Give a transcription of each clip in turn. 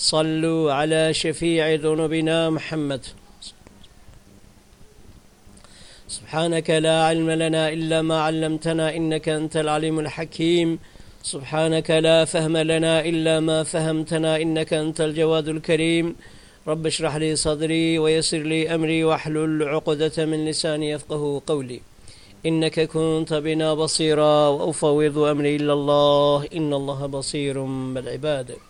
صلوا على شفيع ذنوبنا محمد. سبحانك لا علم لنا إلا ما علمتنا إنك أنت العليم الحكيم. سبحانك لا فهم لنا إلا ما فهمتنا إنك أنت الجواد الكريم. رب اشرح لي صدري ويسر لي أمري واحلل عقدة من لساني يفقه قولي. إنك كنت بنا بصيرا وأفوض أمري إلى الله. إن الله بصير بالعباد.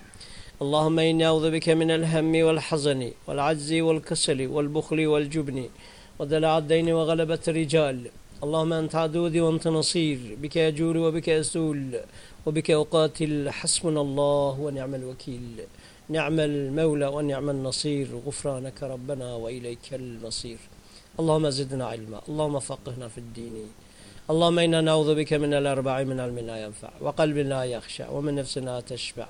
اللهم إني أعوذ بك من الهم والحزن والعجز والكسل والبخل والجبن ودلع الدين وغلبة الرجال. اللهم أنت عدودي وأنت نصير. بك أجول وبك أسول وبك أقاتل. حسبنا الله ونعم الوكيل. نعم المولى ونعم النصير. غفرانك ربنا وإليك المصير. اللهم زدنا علما. اللهم فقهنا في الدين. اللهم إنا نعوذ بك من الأربع من علم لا ينفع وقلب لا يخشع ومن نفس لا تشبع.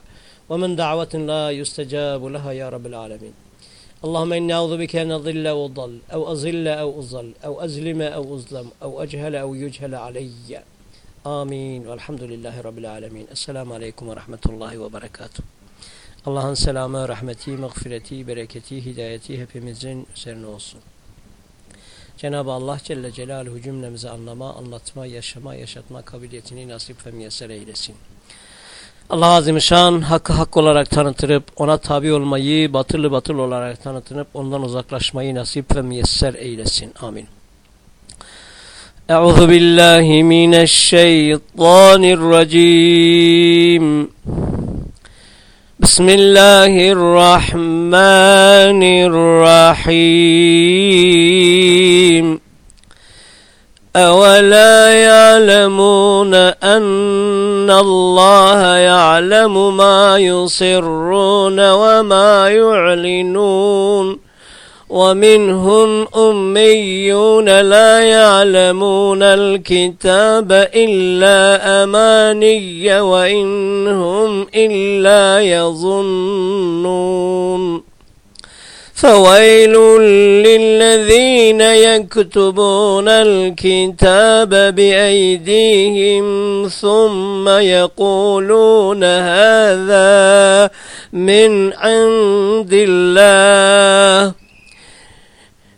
ومن دعوة لا يستجاب لها يا رب العالمين اللهم إني أعوذ بك أن أضل أو أضل أو أزل أو أضل أو أزلم أو أظلم أو أجهل أو يجهل علي آمين والحمد لله رب العالمين السلام عليكم ورحمة الله وبركاته Allah'ın selamı, rahmeti, mağfireti, bereketi, hidayeti hepimizin üzerine olsun. Cenab-ı Allah Celle Celaluhu cümlemize anlama, anlatma, yaşama, yaşatma kabiliyetini nasip ve müyesser eylesin. Allah Azimüşşan hakkı hak olarak tanıtırıp ona tabi olmayı batılı batıl olarak tanıtınıp ondan uzaklaşmayı nasip ve müyesser eylesin. Amin. Euzu billahi mineşşeytanirracim. Bismillahirrahmanirrahim. يعلمون أن الله يعلم ما يصرون وما يعلنون ومنهم أميون لا يعلمون الكتاب إلا أماني وإنهم إلا يظنون فويل للذين يكتبون الكتاب بأيديهم ثم يقولون هذا من عند الله.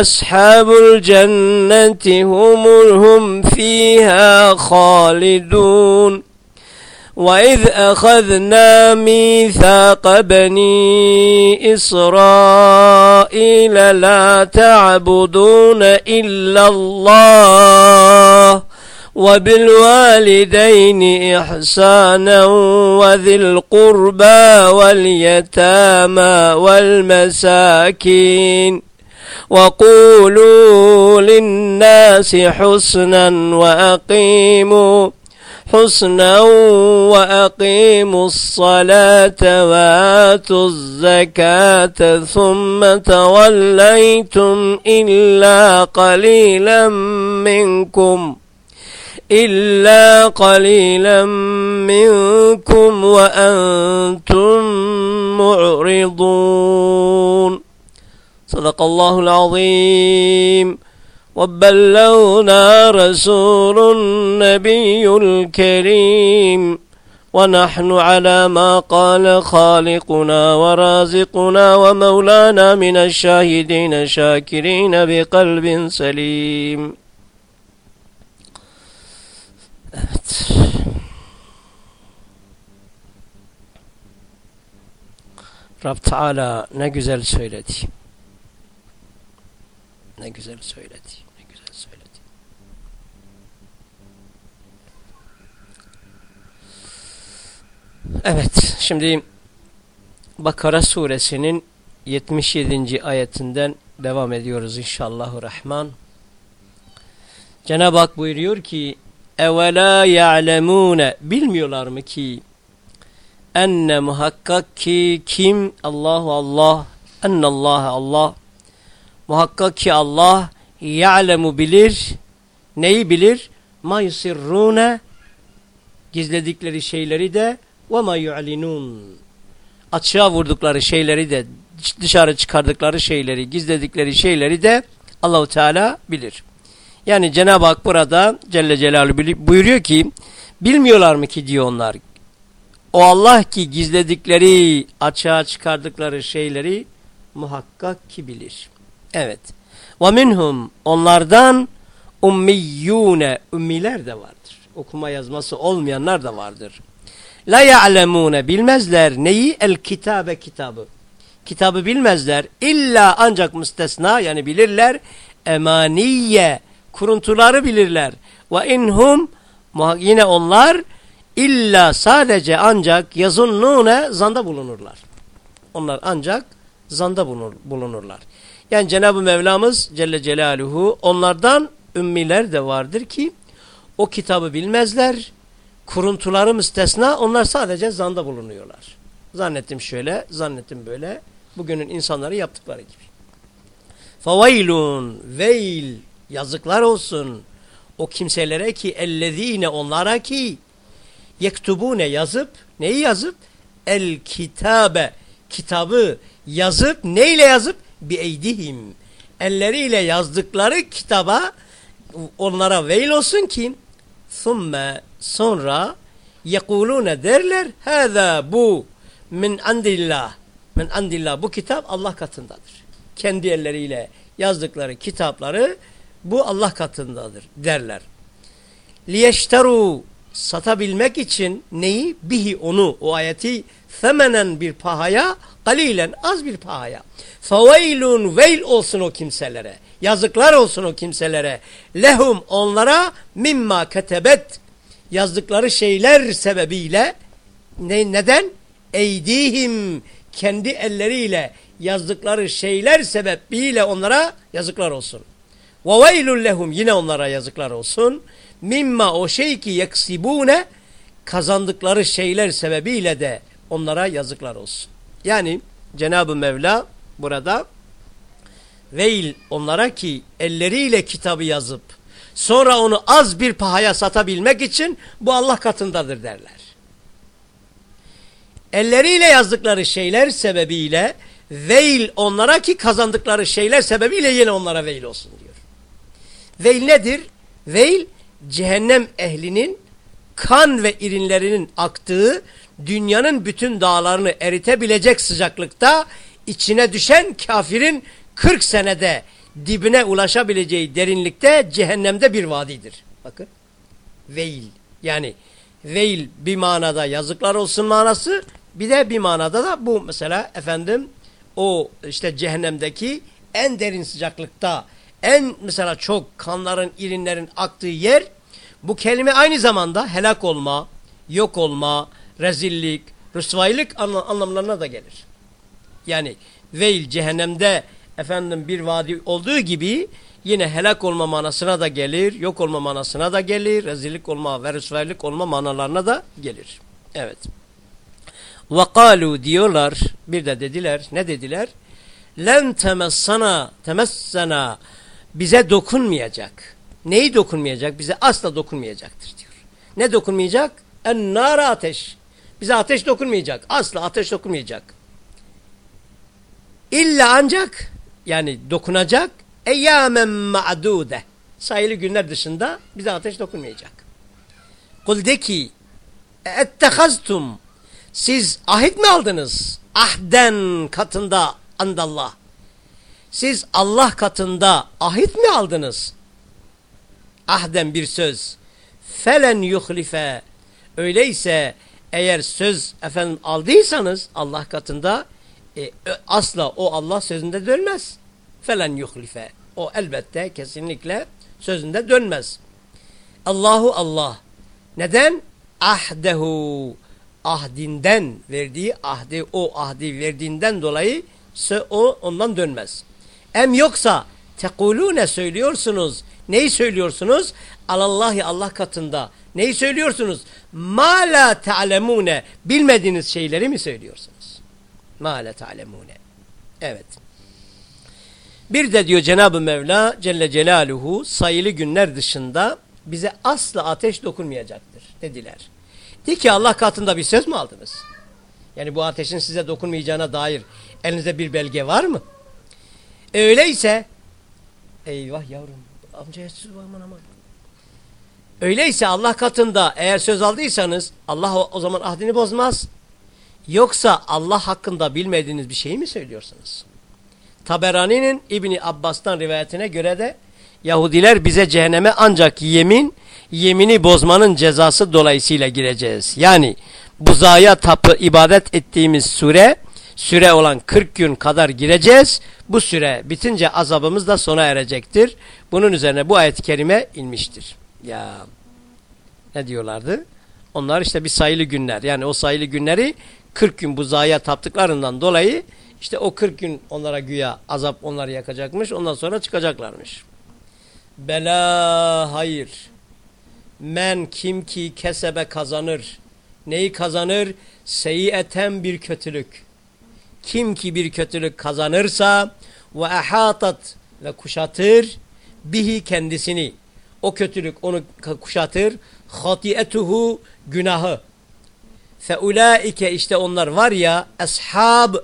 أصحاب الجنة هم هم فيها خالدون. وإذ أخذنا ميثاق بني إسرائيل لا تعبدون إلا الله وبالوالدين إحسانا وذي القربى واليتامى والمساكين. وقولوا للناس حسنا وأقيموا حسنا وأقيموا الصلاة وآتوا الزكاة ثم توليتم إلا قليلا منكم إلا قليلا منكم وأنتم معرضون صدق الله العظيم وبلغنا رسول النبي الكريم ونحن على ما قال خالقنا ورازقنا ومولانا من الشاهدين شاكرين بقلب سليم. Rab Teala ne güzel söyledi. Ne güzel söyledi. Ne güzel söyledi. Evet, şimdi Bakara suresinin 77. ayetinden devam ediyoruz inşallahü rahman. Cenab-ı Hak buyuruyor ki evela ya'lemune bilmiyorlar mı ki enne muhakkak ki kim Allahu Allah ennallâhe Allah muhakkak ki Allah ya'lemu bilir neyi bilir ma yusirrune gizledikleri şeyleri de ve ma yu'linun açığa vurdukları şeyleri de dışarı çıkardıkları şeyleri gizledikleri şeyleri de Allahu Teala bilir. Yani Cenab-ı Hak burada Celle Celaluhu buyuruyor ki bilmiyorlar mı ki diyor onlar. O Allah ki gizledikleri, açığa çıkardıkları şeyleri muhakkak ki bilir. Evet. Ve minhum onlardan ummiyyune ummiler de vardır. Okuma yazması olmayanlar da vardır. La ya'lemune bilmezler neyi? El kitabe kitabı. Kitabı bilmezler. İlla ancak müstesna yani bilirler. Emaniye kuruntuları bilirler. Ve inhum yine onlar illa sadece ancak yazunnune zanda bulunurlar. Onlar ancak zanda bulunurlar. Yani Cenab-ı Mevlamız Celle Celaluhu onlardan ümmiler de vardır ki o kitabı bilmezler. Kuruntuları müstesna onlar sadece zanda bulunuyorlar. Zannettim şöyle, zannettim böyle. Bugünün insanları yaptıkları gibi. Favaylun, veil, yazıklar olsun. O kimselere ki ellezine onlara ki yektubune yazıp, neyi yazıp? El kitabe, kitabı yazıp, neyle yazıp? Bi eydihim. Elleriyle yazdıkları kitaba onlara veil olsun ki thumme sonra yekulune derler hâzâ bu min andillah. Min andillah. Bu kitap Allah katındadır. Kendi elleriyle yazdıkları kitapları bu Allah katındadır derler. Liyeşteru satabilmek için neyi? Bihi onu o ayeti femenen bir pahaya galilen az bir pahaya. Feveylun veil olsun o kimselere. Yazıklar olsun o kimselere. Lehum onlara mimma ketebet yazdıkları şeyler sebebiyle ne, neden? Eydihim kendi elleriyle yazdıkları şeyler sebebiyle onlara yazıklar olsun. Veylun lehum yine onlara yazıklar olsun. Mimma o şey ki yeksibune kazandıkları şeyler sebebiyle de onlara yazıklar olsun. Yani Cenab-ı Mevla burada veil onlara ki elleriyle kitabı yazıp sonra onu az bir pahaya satabilmek için bu Allah katındadır derler. Elleriyle yazdıkları şeyler sebebiyle veil onlara ki kazandıkları şeyler sebebiyle yine onlara veil olsun diyor. Veil nedir? Veil cehennem ehlinin kan ve irinlerinin aktığı dünyanın bütün dağlarını eritebilecek sıcaklıkta içine düşen kafirin 40 senede dibine ulaşabileceği derinlikte cehennemde bir vadidir. Bakın. Veil. Yani veil bir manada yazıklar olsun manası bir de bir manada da bu mesela efendim o işte cehennemdeki en derin sıcaklıkta en mesela çok kanların irinlerin aktığı yer bu kelime aynı zamanda helak olma, yok olma, rezillik, rüsvaylık anlamlarına da gelir. Yani veil cehennemde efendim bir vadi olduğu gibi yine helak olma manasına da gelir, yok olma manasına da gelir, rezillik olma ve rüsvaylık olma manalarına da gelir. Evet. وَقَالُوا diyorlar, bir de dediler, ne dediler? لَنْ تَمَسَّنَا temessena bize dokunmayacak. Neyi dokunmayacak? Bize asla dokunmayacaktır diyor. Ne dokunmayacak? En nara ateş. Bize ateş dokunmayacak. Asla ateş dokunmayacak. İlla ancak yani dokunacak eyyamen ma'dude. Sayılı günler dışında bize ateş dokunmayacak. Kul de ki ettehaztum siz ahit mi aldınız? Ahden katında andallah. Siz Allah katında ahit mi aldınız? Ahden bir söz. Felen yuhlife. Öyleyse eğer söz efendim aldıysanız Allah katında e, asla o Allah sözünde dönmez. Felen yuhlife. O elbette kesinlikle sözünde dönmez. Allahu Allah. Neden? Ahdehu. Ahdinden verdiği ahdi o ahdi verdiğinden dolayı o ondan dönmez. Em yoksa tekulune söylüyorsunuz. Neyi söylüyorsunuz? Alallahi Allah katında. Neyi söylüyorsunuz? Ma la ta'lemune. Bilmediğiniz şeyleri mi söylüyorsunuz? Ma la ta'lemune. Evet. Bir de diyor Cenab-ı Mevla Celle Celaluhu sayılı günler dışında bize asla ateş dokunmayacaktır dediler. De ki Allah katında bir söz mü aldınız? Yani bu ateşin size dokunmayacağına dair elinizde bir belge var mı? Öyleyse eyvah yavrum amcaya aman aman. Öyleyse Allah katında eğer söz aldıysanız Allah o, zaman ahdini bozmaz. Yoksa Allah hakkında bilmediğiniz bir şeyi mi söylüyorsunuz? Taberani'nin İbni Abbas'tan rivayetine göre de Yahudiler bize cehenneme ancak yemin, yemini bozmanın cezası dolayısıyla gireceğiz. Yani buzaya tapı ibadet ettiğimiz süre, süre olan 40 gün kadar gireceğiz. Bu süre bitince azabımız da sona erecektir. Bunun üzerine bu ayet-i kerime inmiştir. Ya ne diyorlardı? Onlar işte bir sayılı günler. Yani o sayılı günleri 40 gün buzaya taptıklarından dolayı işte o 40 gün onlara güya azap onları yakacakmış. Ondan sonra çıkacaklarmış. Bela hayır. Men kim ki kesebe kazanır. Neyi kazanır? Seyyiyeten bir kötülük. Kim ki bir kötülük kazanırsa ve ahatat ve kuşatır bihi kendisini. O kötülük onu kuşatır. Hatiyetuhu günahı. Feulaike işte onlar var ya ashab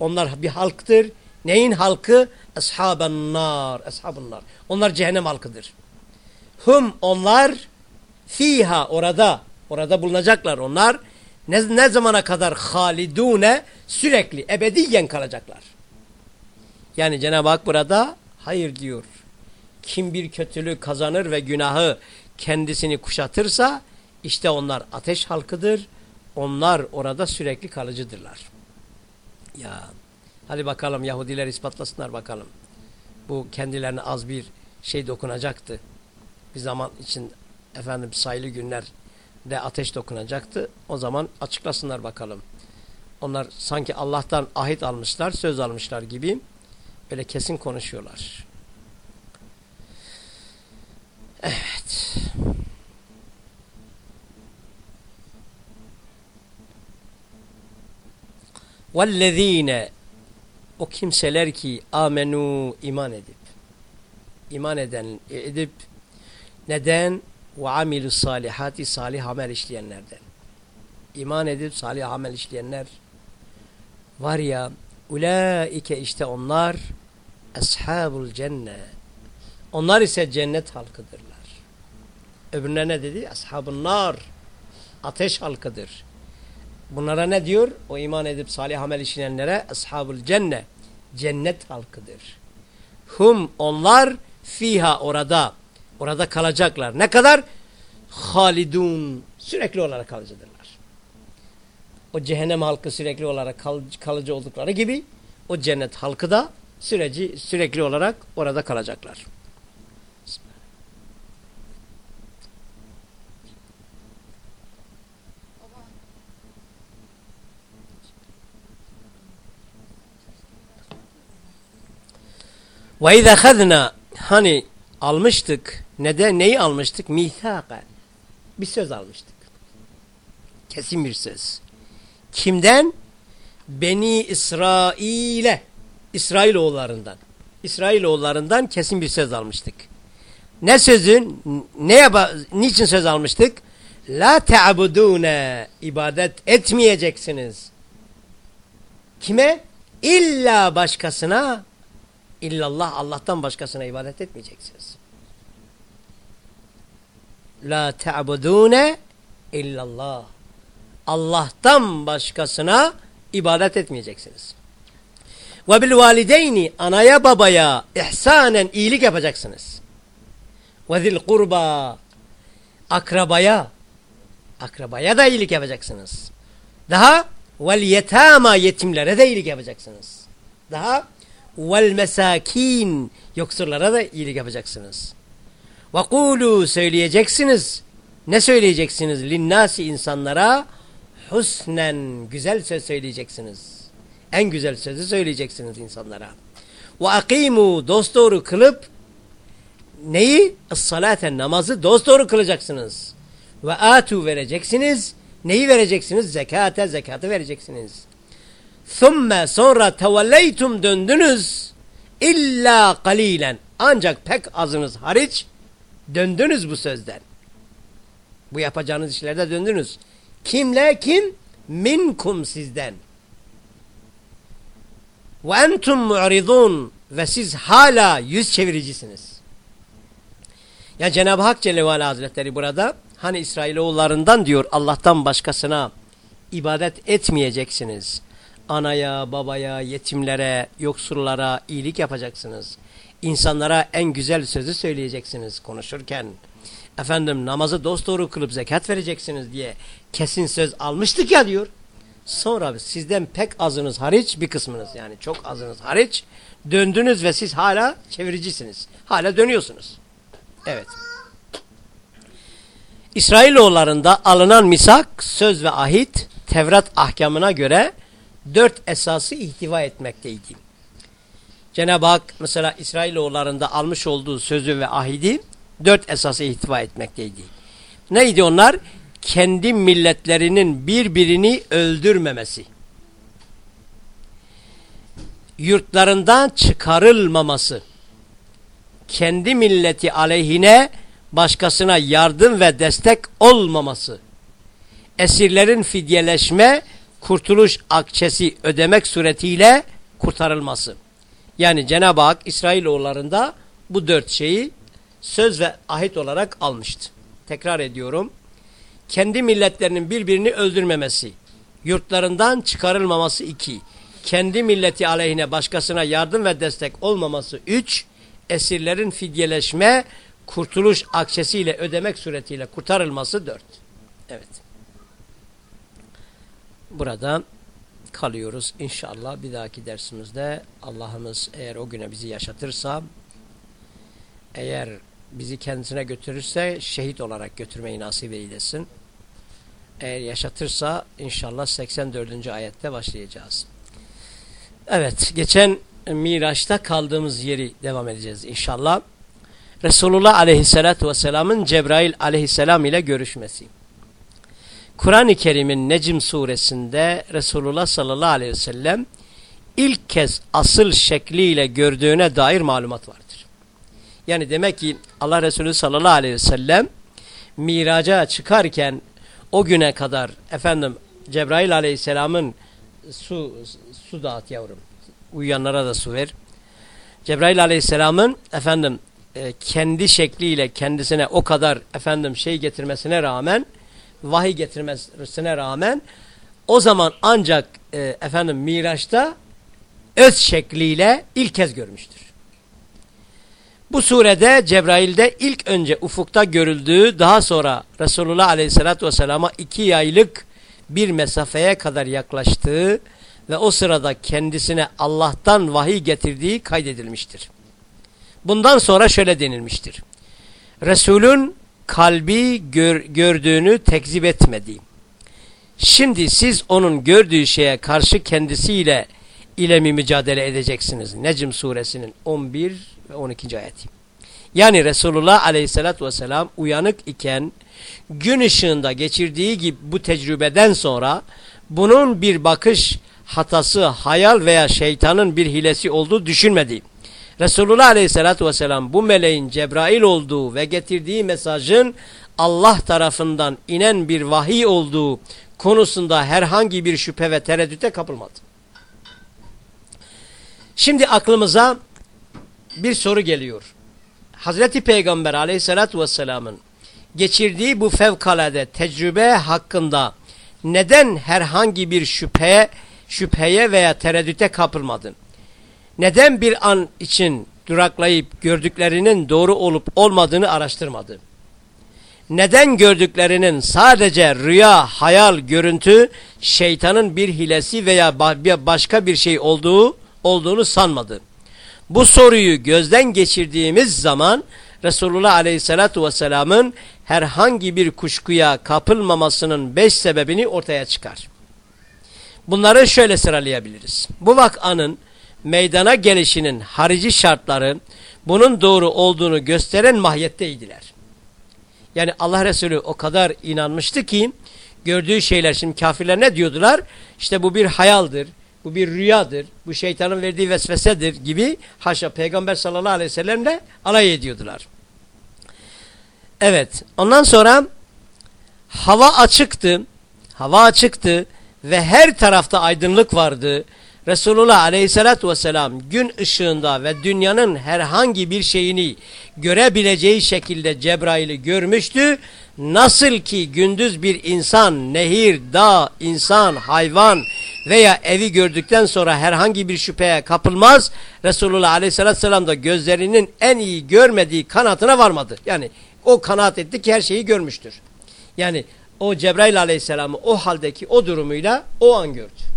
onlar bir halktır. Neyin halkı? Eshaben nar. Eshabın nar. Onlar cehennem halkıdır. Hum onlar fiha orada orada bulunacaklar onlar Ne, ne zamana kadar halidune sürekli ebediyen kalacaklar. Yani Cenab-ı Hak burada hayır diyor. Kim bir kötülüğü kazanır ve günahı kendisini kuşatırsa işte onlar ateş halkıdır. Onlar orada sürekli kalıcıdırlar. Ya hadi bakalım Yahudiler ispatlasınlar bakalım. Bu kendilerine az bir şey dokunacaktı. Bir zaman için efendim sayılı günler de ateş dokunacaktı. O zaman açıklasınlar bakalım. Onlar sanki Allah'tan ahit almışlar, söz almışlar gibi böyle kesin konuşuyorlar. Evet. وَالَّذ۪ينَ O kimseler ki amenu iman edip iman eden edip neden? ve amilü salihati salih amel işleyenlerden. İman edip salih amel işleyenler var ya ulaike işte onlar ashabul cenne. Onlar ise cennet halkıdırlar. Öbürüne ne dedi? Ashabun nar. Ateş halkıdır. Bunlara ne diyor? O iman edip salih amel işleyenlere ashabul cenne. Cennet halkıdır. Hum onlar fiha orada Orada kalacaklar. Ne kadar? Halidun. Sürekli olarak kalıcıdırlar. O cehennem halkı sürekli olarak kal kalıcı oldukları gibi o cennet halkı da süreci sürekli olarak orada kalacaklar. Ve izâ hani almıştık neden? Neyi almıştık? Mithaka. Bir söz almıştık. Kesin bir söz. Kimden? Beni İsrail'e. İsrailoğullarından. İsrailoğullarından kesin bir söz almıştık. Ne sözü? Ne yapa, niçin söz almıştık? La te'abudune. ibadet etmeyeceksiniz. Kime? İlla başkasına. İllallah Allah'tan başkasına ibadet etmeyeceksiniz. La te'budune illallah. Allah'tan başkasına ibadet etmeyeceksiniz. Ve bil valideyni anaya babaya ihsanen iyilik yapacaksınız. Ve zil kurba akrabaya akrabaya da iyilik yapacaksınız. Daha vel yetama yetimlere de iyilik yapacaksınız. Daha vel mesakin yoksullara da iyilik yapacaksınız. Ve kulu söyleyeceksiniz. Ne söyleyeceksiniz? Linnasi insanlara husnen güzel söz söyleyeceksiniz. En güzel sözü söyleyeceksiniz insanlara. Ve akimu dosdoğru kılıp neyi? Salaten namazı dosdoğru kılacaksınız. Ve atu vereceksiniz. Neyi vereceksiniz? Zekate zekatı vereceksiniz. Thumme sonra tevelleytum döndünüz. İlla kalilen. Ancak pek azınız hariç Döndünüz bu sözden. Bu yapacağınız işlerde döndünüz. Kimle kim? Minkum sizden. Ve entum mu'ridun ve siz hala yüz çeviricisiniz. Ya Cenab-ı Hak Celle ve Hazretleri burada hani İsrailoğullarından diyor Allah'tan başkasına ibadet etmeyeceksiniz. Anaya, babaya, yetimlere, yoksullara iyilik yapacaksınız insanlara en güzel sözü söyleyeceksiniz konuşurken. Efendim namazı dosdoğru kılıp zekat vereceksiniz diye kesin söz almıştık ya diyor. Sonra sizden pek azınız hariç bir kısmınız yani çok azınız hariç döndünüz ve siz hala çeviricisiniz. Hala dönüyorsunuz. Evet. İsrailoğullarında alınan misak, söz ve ahit Tevrat ahkamına göre dört esası ihtiva etmekteydi. Cenab-ı Hak mesela İsrailoğullarında almış olduğu sözü ve ahidi dört esası ihtiva etmekteydi. Neydi onlar? Kendi milletlerinin birbirini öldürmemesi. Yurtlarından çıkarılmaması. Kendi milleti aleyhine başkasına yardım ve destek olmaması. Esirlerin fidyeleşme, kurtuluş akçesi ödemek suretiyle kurtarılması. Yani Cenab-ı Hak İsrailoğullarında bu dört şeyi söz ve ahit olarak almıştı. Tekrar ediyorum. kendi milletlerinin birbirini öldürmemesi, yurtlarından çıkarılmaması iki, kendi milleti aleyhine başkasına yardım ve destek olmaması üç, esirlerin fidyeleşme, kurtuluş akçesiyle ödemek suretiyle kurtarılması dört. Evet. Burada kalıyoruz. İnşallah bir dahaki dersimizde Allah'ımız eğer o güne bizi yaşatırsa eğer bizi kendisine götürürse şehit olarak götürmeyi nasip eylesin. Eğer yaşatırsa inşallah 84. ayette başlayacağız. Evet geçen Miraç'ta kaldığımız yeri devam edeceğiz inşallah. Resulullah aleyhissalatü vesselamın Cebrail aleyhisselam ile görüşmesi. Kur'an-ı Kerim'in Necim suresinde Resulullah sallallahu aleyhi ve sellem ilk kez asıl şekliyle gördüğüne dair malumat vardır. Yani demek ki Allah Resulü sallallahu aleyhi ve sellem miraca çıkarken o güne kadar efendim Cebrail aleyhisselamın su, su dağıt yavrum uyuyanlara da su ver. Cebrail aleyhisselamın efendim e, kendi şekliyle kendisine o kadar efendim şey getirmesine rağmen vahiy getirmesine rağmen o zaman ancak e, efendim Miraç'ta öz şekliyle ilk kez görmüştür. Bu surede Cebrail'de ilk önce ufukta görüldüğü daha sonra Resulullah Aleyhisselatü Vesselam'a iki yaylık bir mesafeye kadar yaklaştığı ve o sırada kendisine Allah'tan vahiy getirdiği kaydedilmiştir. Bundan sonra şöyle denilmiştir. Resulün kalbi gör, gördüğünü tekzip etmedi. Şimdi siz onun gördüğü şeye karşı kendisiyle ile mi mücadele edeceksiniz? Necm suresinin 11 ve 12. ayeti. Yani Resulullah aleyhissalatü vesselam uyanık iken gün ışığında geçirdiği gibi bu tecrübeden sonra bunun bir bakış hatası, hayal veya şeytanın bir hilesi olduğu düşünmedi. Resulullah Aleyhisselatü Vesselam bu meleğin Cebrail olduğu ve getirdiği mesajın Allah tarafından inen bir vahiy olduğu konusunda herhangi bir şüphe ve tereddüte kapılmadı. Şimdi aklımıza bir soru geliyor. Hazreti Peygamber Aleyhisselatü Vesselam'ın geçirdiği bu fevkalade tecrübe hakkında neden herhangi bir şüpheye, şüpheye veya tereddüte kapılmadın? Neden bir an için duraklayıp gördüklerinin doğru olup olmadığını araştırmadı? Neden gördüklerinin sadece rüya, hayal, görüntü, şeytanın bir hilesi veya başka bir şey olduğu olduğunu sanmadı? Bu soruyu gözden geçirdiğimiz zaman Resulullah Aleyhisselatü Vesselam'ın herhangi bir kuşkuya kapılmamasının beş sebebini ortaya çıkar. Bunları şöyle sıralayabiliriz. Bu vakanın meydana gelişinin harici şartları bunun doğru olduğunu gösteren mahiyetteydiler. Yani Allah Resulü o kadar inanmıştı ki gördüğü şeyler şimdi kafirler ne diyordular? İşte bu bir hayaldir, bu bir rüyadır, bu şeytanın verdiği vesvesedir gibi haşa Peygamber sallallahu aleyhi ve sellemle alay ediyordular. Evet ondan sonra hava açıktı, hava açıktı ve her tarafta aydınlık vardı Resulullah aleyhissalatü vesselam gün ışığında ve dünyanın herhangi bir şeyini görebileceği şekilde Cebrail'i görmüştü. Nasıl ki gündüz bir insan, nehir, dağ, insan, hayvan veya evi gördükten sonra herhangi bir şüpheye kapılmaz. Resulullah aleyhissalatü vesselam da gözlerinin en iyi görmediği kanatına varmadı. Yani o kanaat etti ki her şeyi görmüştür. Yani o Cebrail aleyhisselamı o haldeki o durumuyla o an gördü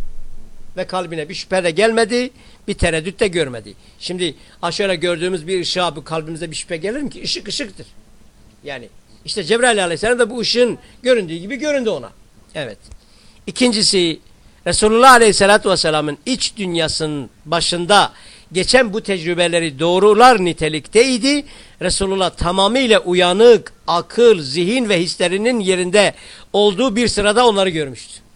ve kalbine bir şüphe de gelmedi, bir tereddüt de görmedi. Şimdi aşağıda gördüğümüz bir ışığa bu kalbimize bir şüphe gelir mi ki? Işık ışıktır. Yani işte Cebrail aleyhisselam da bu ışığın göründüğü gibi göründü ona. Evet. İkincisi Resulullah aleyhissalatü vesselamın iç dünyasının başında geçen bu tecrübeleri doğrular nitelikteydi. Resulullah tamamıyla uyanık, akıl, zihin ve hislerinin yerinde olduğu bir sırada onları görmüştü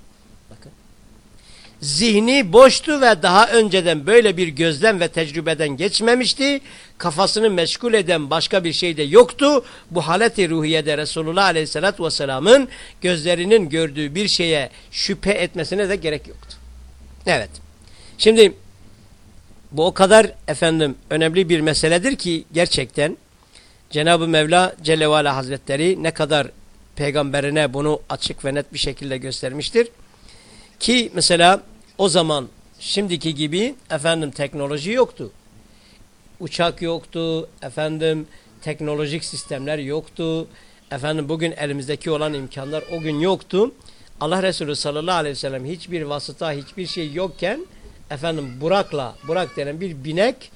zihni boştu ve daha önceden böyle bir gözlem ve tecrübeden geçmemişti. Kafasını meşgul eden başka bir şey de yoktu. Bu haleti ruhiyede Resulullah Aleyhisselatü Vesselam'ın gözlerinin gördüğü bir şeye şüphe etmesine de gerek yoktu. Evet. Şimdi bu o kadar efendim önemli bir meseledir ki gerçekten Cenab-ı Mevla Celle ve Hazretleri ne kadar peygamberine bunu açık ve net bir şekilde göstermiştir. Ki mesela o zaman şimdiki gibi efendim teknoloji yoktu. Uçak yoktu, efendim teknolojik sistemler yoktu. Efendim bugün elimizdeki olan imkanlar o gün yoktu. Allah Resulü sallallahu aleyhi ve sellem hiçbir vasıta, hiçbir şey yokken efendim Burak'la, Burak denen bir binek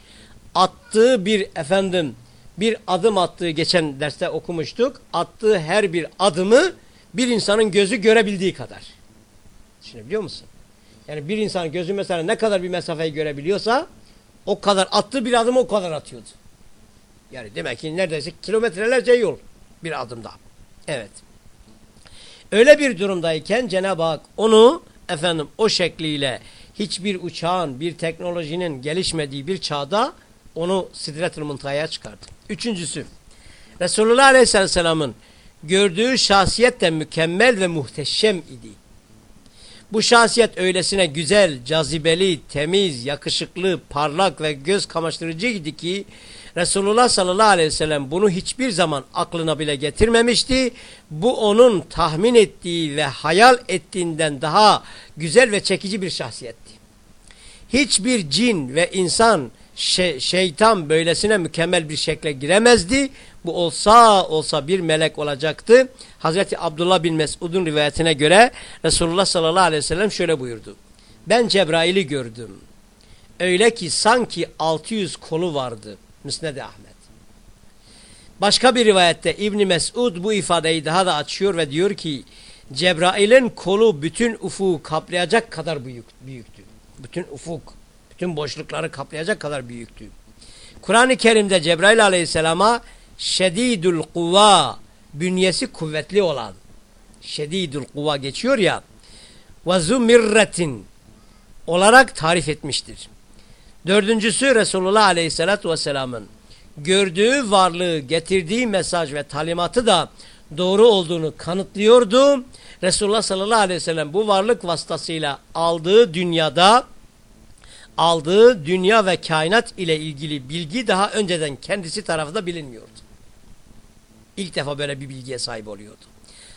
attığı bir efendim bir adım attığı geçen derste okumuştuk. Attığı her bir adımı bir insanın gözü görebildiği kadar. Şimdi biliyor musun? Yani bir insan gözü mesela ne kadar bir mesafeyi görebiliyorsa o kadar attığı bir adım o kadar atıyordu. Yani demek ki neredeyse kilometrelerce yol bir adımda. Evet. Öyle bir durumdayken Cenab-ı Hak onu efendim o şekliyle hiçbir uçağın, bir teknolojinin gelişmediği bir çağda onu Sidretül Muntaha'ya çıkardı. Üçüncüsü, Resulullah Aleyhisselam'ın gördüğü şahsiyet de mükemmel ve muhteşem idi. Bu şahsiyet öylesine güzel, cazibeli, temiz, yakışıklı, parlak ve göz kamaştırıcıydı ki Resulullah sallallahu aleyhi ve sellem bunu hiçbir zaman aklına bile getirmemişti. Bu onun tahmin ettiği ve hayal ettiğinden daha güzel ve çekici bir şahsiyetti. Hiçbir cin ve insan şey, şeytan böylesine mükemmel bir şekle giremezdi. Bu olsa olsa bir melek olacaktı. Hazreti Abdullah bin Mesud'un rivayetine göre Resulullah sallallahu aleyhi ve sellem şöyle buyurdu. Ben Cebrail'i gördüm. Öyle ki sanki 600 kolu vardı. Müsned-i Ahmet. Başka bir rivayette İbni Mesud bu ifadeyi daha da açıyor ve diyor ki Cebrail'in kolu bütün ufuğu kaplayacak kadar büyük, büyüktü. Bütün ufuk Tüm boşlukları kaplayacak kadar büyüktü. Kur'an-ı Kerim'de Cebrail aleyhisselama şedidül kuva bünyesi kuvvetli olan şedidül kuva geçiyor ya ve zumirretin olarak tarif etmiştir. Dördüncüsü Resulullah aleyhissalatü vesselamın gördüğü varlığı getirdiği mesaj ve talimatı da doğru olduğunu kanıtlıyordu. Resulullah sallallahu aleyhi ve sellem bu varlık vasıtasıyla aldığı dünyada aldığı dünya ve kainat ile ilgili bilgi daha önceden kendisi tarafında bilinmiyordu. İlk defa böyle bir bilgiye sahip oluyordu.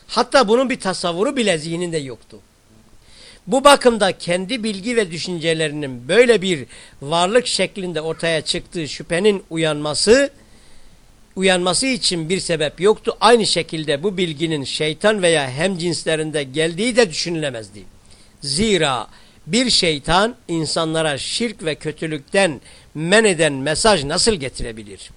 Hatta bunun bir tasavvuru bile zihninde yoktu. Bu bakımda kendi bilgi ve düşüncelerinin böyle bir varlık şeklinde ortaya çıktığı şüphenin uyanması uyanması için bir sebep yoktu. Aynı şekilde bu bilginin şeytan veya hem cinslerinde geldiği de düşünülemezdi. Zira bir şeytan insanlara şirk ve kötülükten men eden mesaj nasıl getirebilir?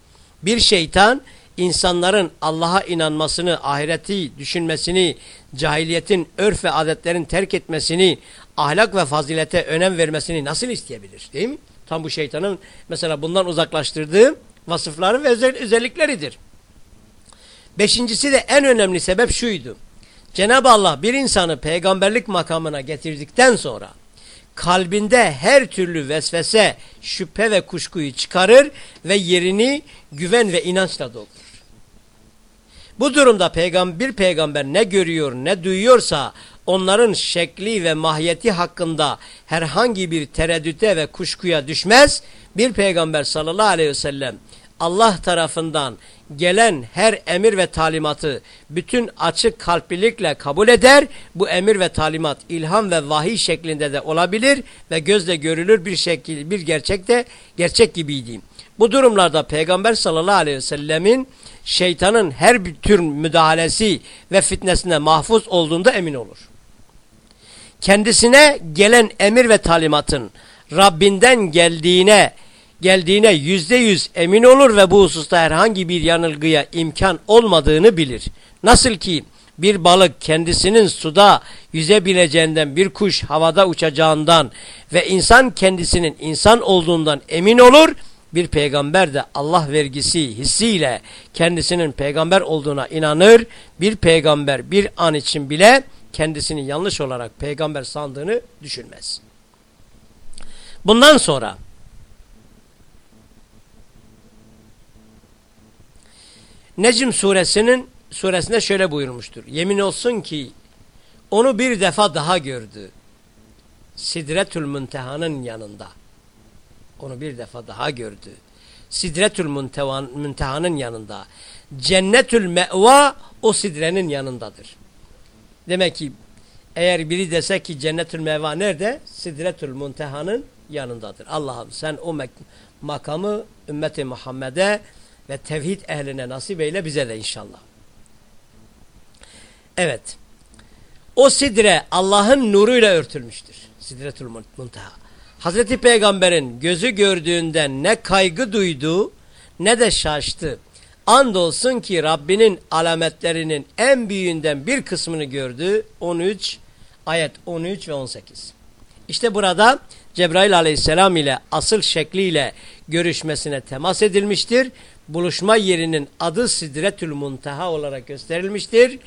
Bir şeytan insanların Allah'a inanmasını, ahireti düşünmesini, cahiliyetin örf ve adetlerin terk etmesini, ahlak ve fazilete önem vermesini nasıl isteyebilir? Değil mi? Tam bu şeytanın mesela bundan uzaklaştırdığı vasıfları ve özel, özellikleridir. Beşincisi de en önemli sebep şuydu. Cenab-ı Allah bir insanı peygamberlik makamına getirdikten sonra kalbinde her türlü vesvese, şüphe ve kuşkuyu çıkarır ve yerini güven ve inançla doldurur. Bu durumda peygamber, bir peygamber ne görüyor ne duyuyorsa onların şekli ve mahiyeti hakkında herhangi bir tereddüte ve kuşkuya düşmez. Bir peygamber sallallahu aleyhi ve sellem Allah tarafından gelen her emir ve talimatı bütün açık kalplilikle kabul eder. Bu emir ve talimat ilham ve vahiy şeklinde de olabilir ve gözle görülür bir şekil bir gerçekte gerçek gibiydi. Bu durumlarda Peygamber sallallahu aleyhi ve sellemin şeytanın her bir tür müdahalesi ve fitnesine mahfuz olduğunda emin olur. Kendisine gelen emir ve talimatın Rabbinden geldiğine geldiğine yüzde yüz emin olur ve bu hususta herhangi bir yanılgıya imkan olmadığını bilir. Nasıl ki bir balık kendisinin suda yüzebileceğinden bir kuş havada uçacağından ve insan kendisinin insan olduğundan emin olur. Bir peygamber de Allah vergisi hissiyle kendisinin peygamber olduğuna inanır. Bir peygamber bir an için bile kendisini yanlış olarak peygamber sandığını düşünmez. Bundan sonra Necm suresinin suresinde şöyle buyurmuştur. Yemin olsun ki onu bir defa daha gördü. Sidretül Münteha'nın yanında. Onu bir defa daha gördü. Sidretül Münteha'nın yanında. Cennetül Me'va o sidrenin yanındadır. Demek ki eğer biri dese ki Cennetül Meva nerede? Sidretül Munteha'nın yanındadır. Allah'ım sen o makamı ümmeti Muhammed'e ve tevhid ehline nasip eyle bize de inşallah. Evet. O sidre Allah'ın nuruyla örtülmüştür. Sidretül Munteha. Hazreti Peygamber'in gözü gördüğünden ne kaygı duydu ne de şaştı. Andolsun ki Rabbinin alametlerinin en büyüğünden bir kısmını gördü. 13 ayet 13 ve 18. İşte burada Cebrail aleyhisselam ile asıl şekliyle görüşmesine temas edilmiştir. Buluşma yerinin adı Sidretül Muntaha olarak gösterilmiştir.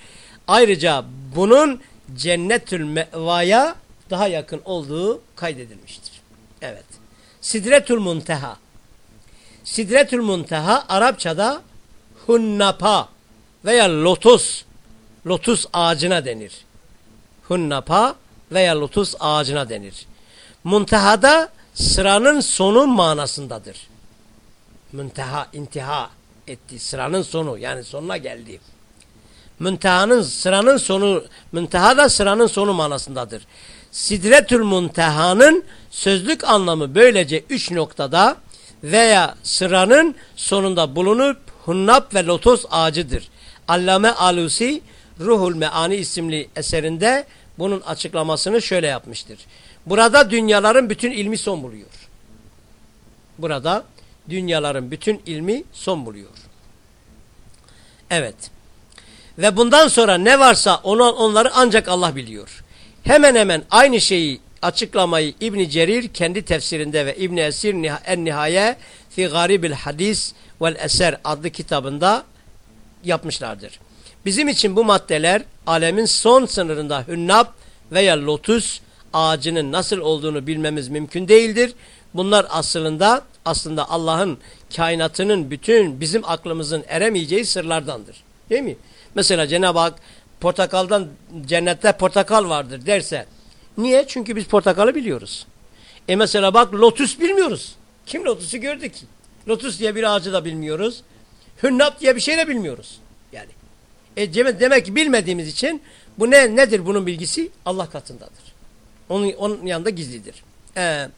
Ayrıca bunun Cennetül Meva'ya daha yakın olduğu kaydedilmiştir. Evet. Sidretül Muntaha. Sidretül Muntaha Arapçada hunnapa veya lotus, lotus ağacına denir. Hunnapa veya lotus ağacına denir. Muntehada sıranın sonu manasındadır. Münteha, intiha etti. Sıranın sonu yani sonuna geldi. Müntehanın sıranın sonu, münteha da sıranın sonu manasındadır. Sidretül Munteha'nın sözlük anlamı böylece üç noktada veya sıranın sonunda bulunup hunnap ve lotos ağacıdır. Allame Alusi Ruhul Meani isimli eserinde bunun açıklamasını şöyle yapmıştır. Burada dünyaların bütün ilmi son buluyor. Burada dünyaların bütün ilmi son buluyor. Evet. Ve bundan sonra ne varsa onu, onları ancak Allah biliyor. Hemen hemen aynı şeyi açıklamayı İbn Cerir kendi tefsirinde ve İbn Esir en Nihaye fi Garibil Hadis vel Eser adlı kitabında yapmışlardır. Bizim için bu maddeler alemin son sınırında hünnap veya lotus ağacının nasıl olduğunu bilmemiz mümkün değildir. Bunlar aslında aslında Allah'ın kainatının bütün bizim aklımızın eremeyeceği sırlardandır. Değil mi? Mesela Cenab-ı Hak portakaldan cennette portakal vardır derse niye? Çünkü biz portakalı biliyoruz. E mesela bak lotus bilmiyoruz. Kim lotusu gördü ki? Lotus diye bir ağacı da bilmiyoruz. Hünnap diye bir şey de bilmiyoruz. Yani. E demek ki bilmediğimiz için bu ne nedir bunun bilgisi? Allah katındadır. Onun, onun yanında gizlidir. Ee,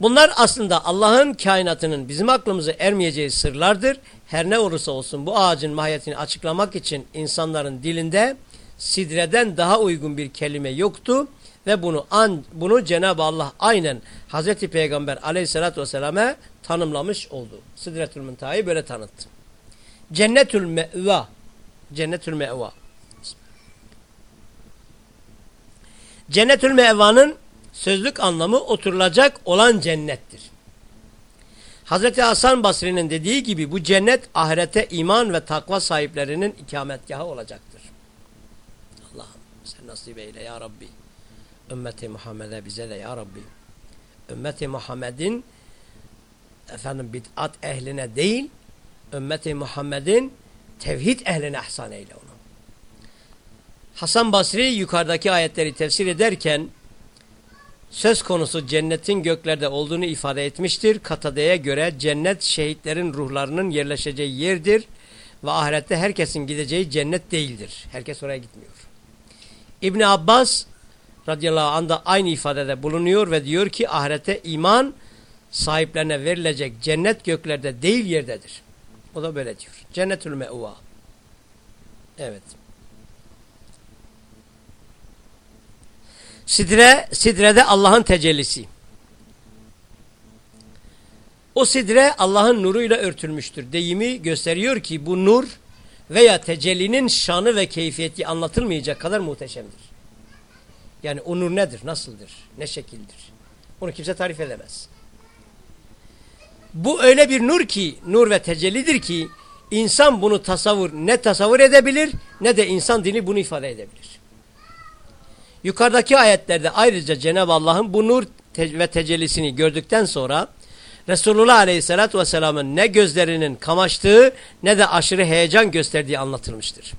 bunlar aslında Allah'ın kainatının bizim aklımıza ermeyeceği sırlardır. Her ne olursa olsun bu ağacın mahiyetini açıklamak için insanların dilinde sidreden daha uygun bir kelime yoktu ve bunu bunu Cenab-ı Allah aynen Hazreti Peygamber aleyhissalatü vesselam'e tanımlamış oldu. Sidretül Müntaha'yı böyle tanıttı. Cennetül Me'va Cennetül Me'va Cennetül Me'va'nın sözlük anlamı oturulacak olan cennettir. Hazreti Hasan Basri'nin dediği gibi bu cennet ahirete iman ve takva sahiplerinin ikametgahı olacaktır. Allah'ım sen nasip eyle ya Rabbi. Ümmeti Muhammed'e bize de ya Rabbi. Ümmeti Muhammed'in efendim bid'at ehline değil, ümmeti Muhammed'in tevhid ehline ihsan eyle onu. Hasan Basri yukarıdaki ayetleri tefsir ederken söz konusu cennetin göklerde olduğunu ifade etmiştir. Katade'ye göre cennet şehitlerin ruhlarının yerleşeceği yerdir ve ahirette herkesin gideceği cennet değildir. Herkes oraya gitmiyor. İbn Abbas radıyallahu anh aynı ifadede bulunuyor ve diyor ki ahirete iman sahiplerine verilecek cennet göklerde değil yerdedir. O da böyle diyor. Cennetül me'uva. Evet. Sidre, sidrede Allah'ın tecellisi. O sidre Allah'ın nuruyla örtülmüştür. Deyimi gösteriyor ki bu nur veya tecellinin şanı ve keyfiyeti anlatılmayacak kadar muhteşemdir. Yani o nur nedir, nasıldır, ne şekildir? Onu kimse tarif edemez. Bu öyle bir nur ki, nur ve tecellidir ki insan bunu tasavvur ne tasavvur edebilir ne de insan dini bunu ifade edebilir. Yukarıdaki ayetlerde ayrıca Cenab-ı Allah'ın bu nur te ve tecellisini gördükten sonra Resulullah Aleyhisselatü Vesselam'ın ne gözlerinin kamaştığı ne de aşırı heyecan gösterdiği anlatılmıştır.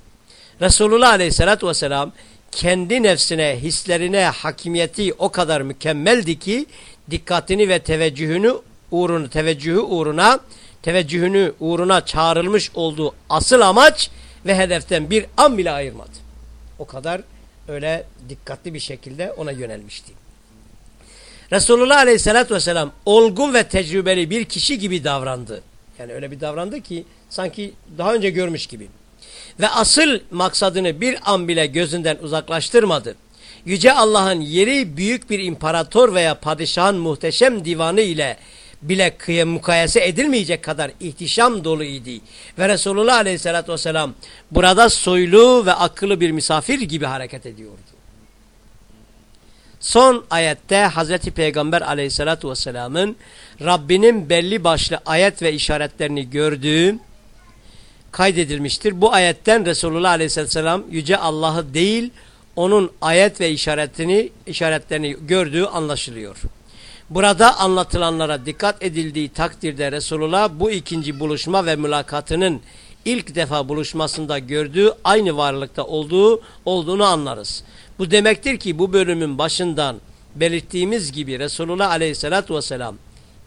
Resulullah Aleyhisselatü Vesselam kendi nefsine, hislerine hakimiyeti o kadar mükemmeldi ki dikkatini ve teveccühünü uğrunu, teveccühü uğruna, teveccühünü uğruna çağrılmış olduğu asıl amaç ve hedeften bir an bile ayırmadı. O kadar öyle dikkatli bir şekilde ona yönelmişti. Resulullah Aleyhisselatü Vesselam olgun ve tecrübeli bir kişi gibi davrandı. Yani öyle bir davrandı ki sanki daha önce görmüş gibi. Ve asıl maksadını bir an bile gözünden uzaklaştırmadı. Yüce Allah'ın yeri büyük bir imparator veya padişahın muhteşem divanı ile bile kıyım mukayese edilmeyecek kadar ihtişam dolu idi. Ve Resulullah Aleyhisselatü Vesselam burada soylu ve akıllı bir misafir gibi hareket ediyordu. Son ayette Hazreti Peygamber aleyhissalatü vesselamın Rabbinin belli başlı ayet ve işaretlerini gördüğü kaydedilmiştir. Bu ayetten Resulullah aleyhissalatü vesselam Yüce Allah'ı değil onun ayet ve işaretini işaretlerini gördüğü anlaşılıyor. Burada anlatılanlara dikkat edildiği takdirde Resulullah bu ikinci buluşma ve mülakatının ilk defa buluşmasında gördüğü aynı varlıkta olduğu olduğunu anlarız. Bu demektir ki bu bölümün başından belirttiğimiz gibi Resulullah aleyhissalatü vesselam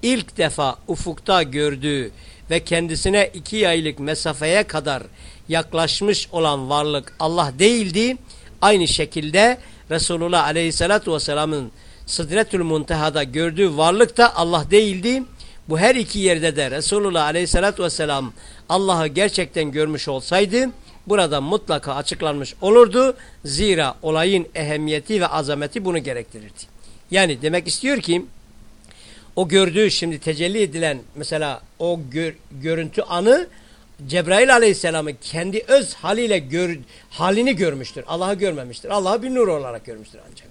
ilk defa ufukta gördüğü ve kendisine iki aylık mesafeye kadar yaklaşmış olan varlık Allah değildi. Aynı şekilde Resulullah aleyhissalatü vesselamın Sıdretül Munteha'da gördüğü varlık da Allah değildi. Bu her iki yerde de Resulullah aleyhissalatü vesselam Allah'ı gerçekten görmüş olsaydı burada mutlaka açıklanmış olurdu. Zira olayın ehemmiyeti ve azameti bunu gerektirirdi. Yani demek istiyor ki o gördüğü şimdi tecelli edilen mesela o gör, görüntü anı Cebrail aleyhisselamı kendi öz haliyle gör, halini görmüştür. Allah'ı görmemiştir. Allah'ı bir nur olarak görmüştür ancak.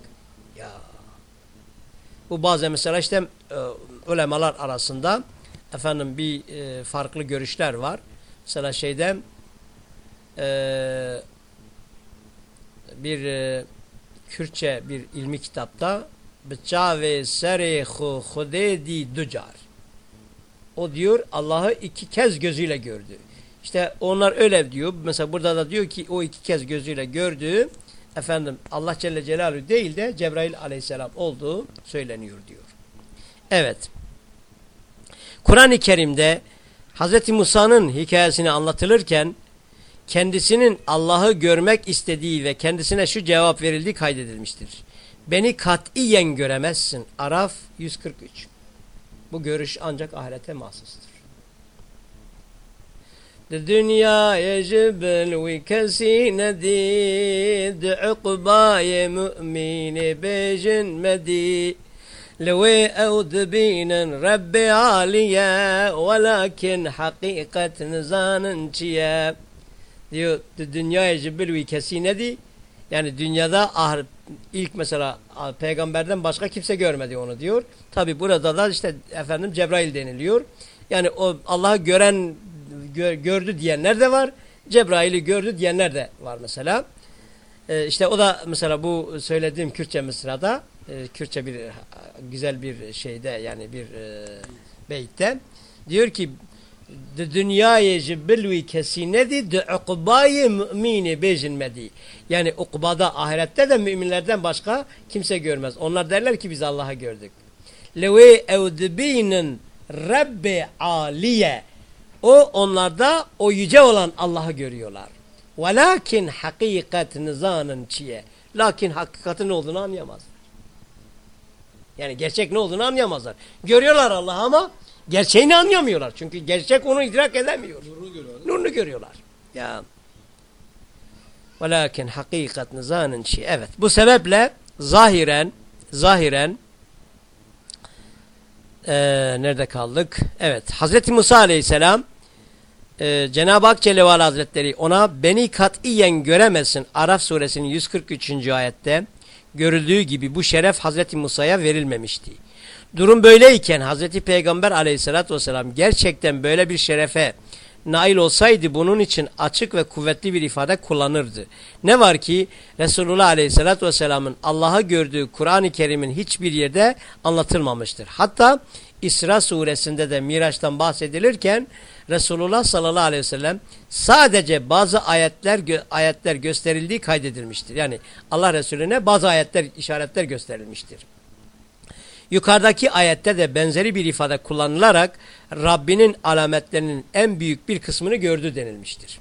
Bu bazen mesela işte e, arasında efendim bir e, farklı görüşler var. Mesela şeyde e, bir e, Kürtçe bir ilmi kitapta bıçave seri hudedi ducar o diyor Allah'ı iki kez gözüyle gördü. İşte onlar öyle diyor. Mesela burada da diyor ki o iki kez gözüyle gördü. Efendim Allah Celle Celaluhu değil de Cebrail aleyhisselam olduğu söyleniyor diyor. Evet. Kur'an-ı Kerim'de Hz. Musa'nın hikayesini anlatılırken kendisinin Allah'ı görmek istediği ve kendisine şu cevap verildiği kaydedilmiştir. Beni katiyen göremezsin. Araf 143. Bu görüş ancak ahirete mahsustur. Dünya yecibel ve kesine did ukbaye mümini becinmedi. لوي أو دبين ربي عالية ولكن حقيقة نزان çiye diyor dünyaya cibbil ve kesinedi yani dünyada ah, ilk mesela peygamberden başka kimse görmedi onu diyor. Tabi burada da işte efendim Cebrail deniliyor. Yani o Allah'ı gören gör, gördü diyenler de var. Cebrail'i gördü diyenler de var mesela. Ee, işte o da mesela bu söylediğim Kürtçe mısrada e, Kürtçe bir güzel bir şeyde yani bir e, beytte diyor ki dünyayı cibbilvi kesinedi de ukbayı mümini becinmedi. Yani ukbada ahirette de müminlerden başka kimse görmez. Onlar derler ki biz Allah'ı gördük. Levi evdibinin Rabbi aliye. O onlarda o yüce olan Allah'ı görüyorlar. Velakin hakikat nizanın çiye. Lakin hakikatin olduğunu anlayamazlar. Yani gerçek ne olduğunu anlayamazlar. Görüyorlar Allah'ı ama gerçeğini anlayamıyorlar. Çünkü gerçek onu idrak edemiyor. Nurunu görüyorlar. Nurunu görüyorlar. Ya. Velakin hakikat nizanın çiye. Evet. Bu sebeple zahiren zahiren e, nerede kaldık? Evet. Hazreti Musa aleyhisselam e, Cenab-ı Hak Celle Hazretleri ona beni katiyen göremezsin. Araf suresinin 143. ayette görüldüğü gibi bu şeref Hazreti Musa'ya verilmemişti. Durum böyleyken Hazreti Peygamber aleyhissalatü vesselam gerçekten böyle bir şerefe nail olsaydı bunun için açık ve kuvvetli bir ifade kullanırdı. Ne var ki Resulullah Aleyhisselatü Vesselam'ın Allah'ı gördüğü Kur'an-ı Kerim'in hiçbir yerde anlatılmamıştır. Hatta İsra suresinde de Miraç'tan bahsedilirken Resulullah sallallahu aleyhi ve sellem sadece bazı ayetler ayetler gösterildiği kaydedilmiştir. Yani Allah Resulüne bazı ayetler işaretler gösterilmiştir. Yukarıdaki ayette de benzeri bir ifade kullanılarak Rabbinin alametlerinin en büyük bir kısmını gördü denilmiştir.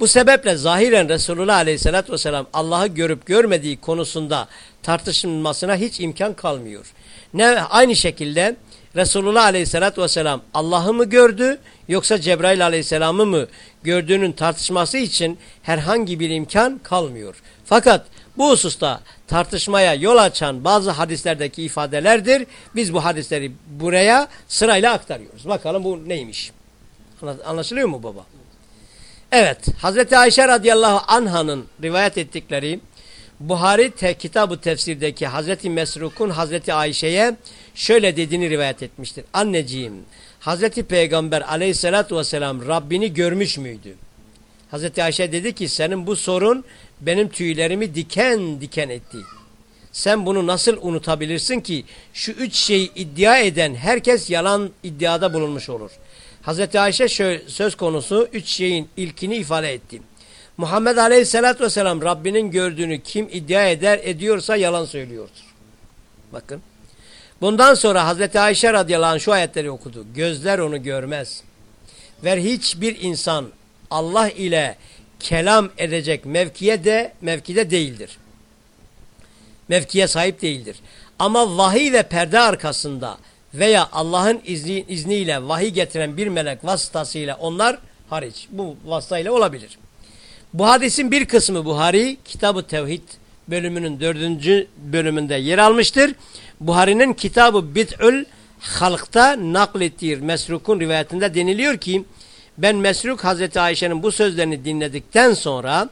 Bu sebeple zahiren Resulullah Aleyhisselatü Vesselam Allah'ı görüp görmediği konusunda tartışılmasına hiç imkan kalmıyor. Ne aynı şekilde Resulullah Aleyhisselatü Vesselam Allah'ı mı gördü yoksa Cebrail Aleyhisselam'ı mı gördüğünün tartışması için herhangi bir imkan kalmıyor. Fakat bu hususta tartışmaya yol açan bazı hadislerdeki ifadelerdir. Biz bu hadisleri buraya sırayla aktarıyoruz. Bakalım bu neymiş? Anlaşılıyor mu baba? Evet, Hazreti Ayşe radıyallahu anhanın rivayet ettikleri Buhari te, kitabı tefsirdeki Hazreti Mesruk'un Hazreti Ayşe'ye şöyle dediğini rivayet etmiştir. Anneciğim, Hazreti Peygamber aleyhissalatü vesselam Rabbini görmüş müydü? Hazreti Ayşe dedi ki senin bu sorun benim tüylerimi diken diken etti. Sen bunu nasıl unutabilirsin ki şu üç şeyi iddia eden herkes yalan iddiada bulunmuş olur. Hazreti Ayşe şöyle, söz konusu üç şeyin ilkini ifade etti. Muhammed Aleyhisselatü Vesselam Rabbinin gördüğünü kim iddia eder ediyorsa yalan söylüyordur. Bakın. Bundan sonra Hazreti Ayşe radıyallahu anh şu ayetleri okudu. Gözler onu görmez. Ve hiçbir insan Allah ile kelam edecek mevkiye de mevkide değildir. Mevkiye sahip değildir. Ama vahiy ve perde arkasında veya Allah'ın izni, izniyle vahiy getiren bir melek vasıtasıyla onlar hariç. Bu vasıtayla olabilir. Bu hadisin bir kısmı Buhari Kitabı Tevhid bölümünün dördüncü bölümünde yer almıştır. Buhari'nin Kitabı Bid'ül Halk'ta naklettiği Mesruk'un rivayetinde deniliyor ki ben Mesruk Hazreti Ayşe'nin bu sözlerini dinledikten sonra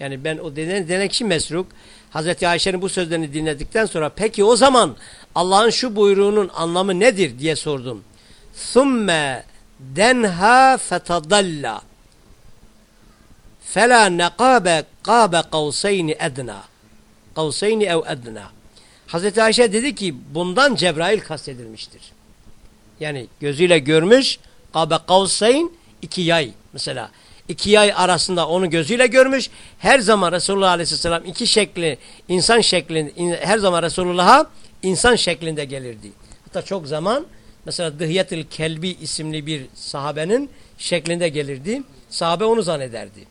yani ben o denen, kişi Mesruk Hazreti Ayşe'nin bu sözlerini dinledikten sonra peki o zaman Allah'ın şu buyruğunun anlamı nedir diye sordum. Thumme denha fetadalla. Fela nekabe kabe kavseyni edna kavseyni ev edna Hazreti Ayşe dedi ki bundan Cebrail kastedilmiştir. Yani gözüyle görmüş kabe kavseyn iki yay mesela iki yay arasında onu gözüyle görmüş. Her zaman Resulullah Aleyhisselam iki şekli, insan şeklinde, her zaman Resulullah'a insan şeklinde gelirdi. Hatta çok zaman mesela Dıhyetül Kelbi isimli bir sahabenin şeklinde gelirdi. Sahabe onu zannederdi.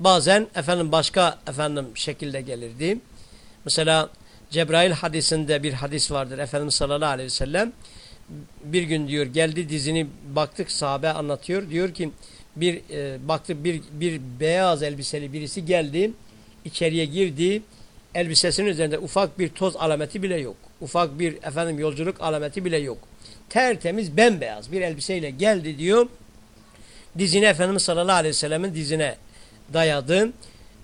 Bazen efendim başka efendim şekilde gelirdi. Mesela Cebrail hadisinde bir hadis vardır. Efendimiz sallallahu aleyhi ve sellem bir gün diyor geldi dizini baktık sahabe anlatıyor. Diyor ki bir e, baktı bir, bir beyaz elbiseli birisi geldi. içeriye girdi. Elbisesinin üzerinde ufak bir toz alameti bile yok. Ufak bir efendim yolculuk alameti bile yok. Tertemiz bembeyaz bir elbiseyle geldi diyor. Dizine Efendimiz sallallahu aleyhi ve sellemin dizine dayadı.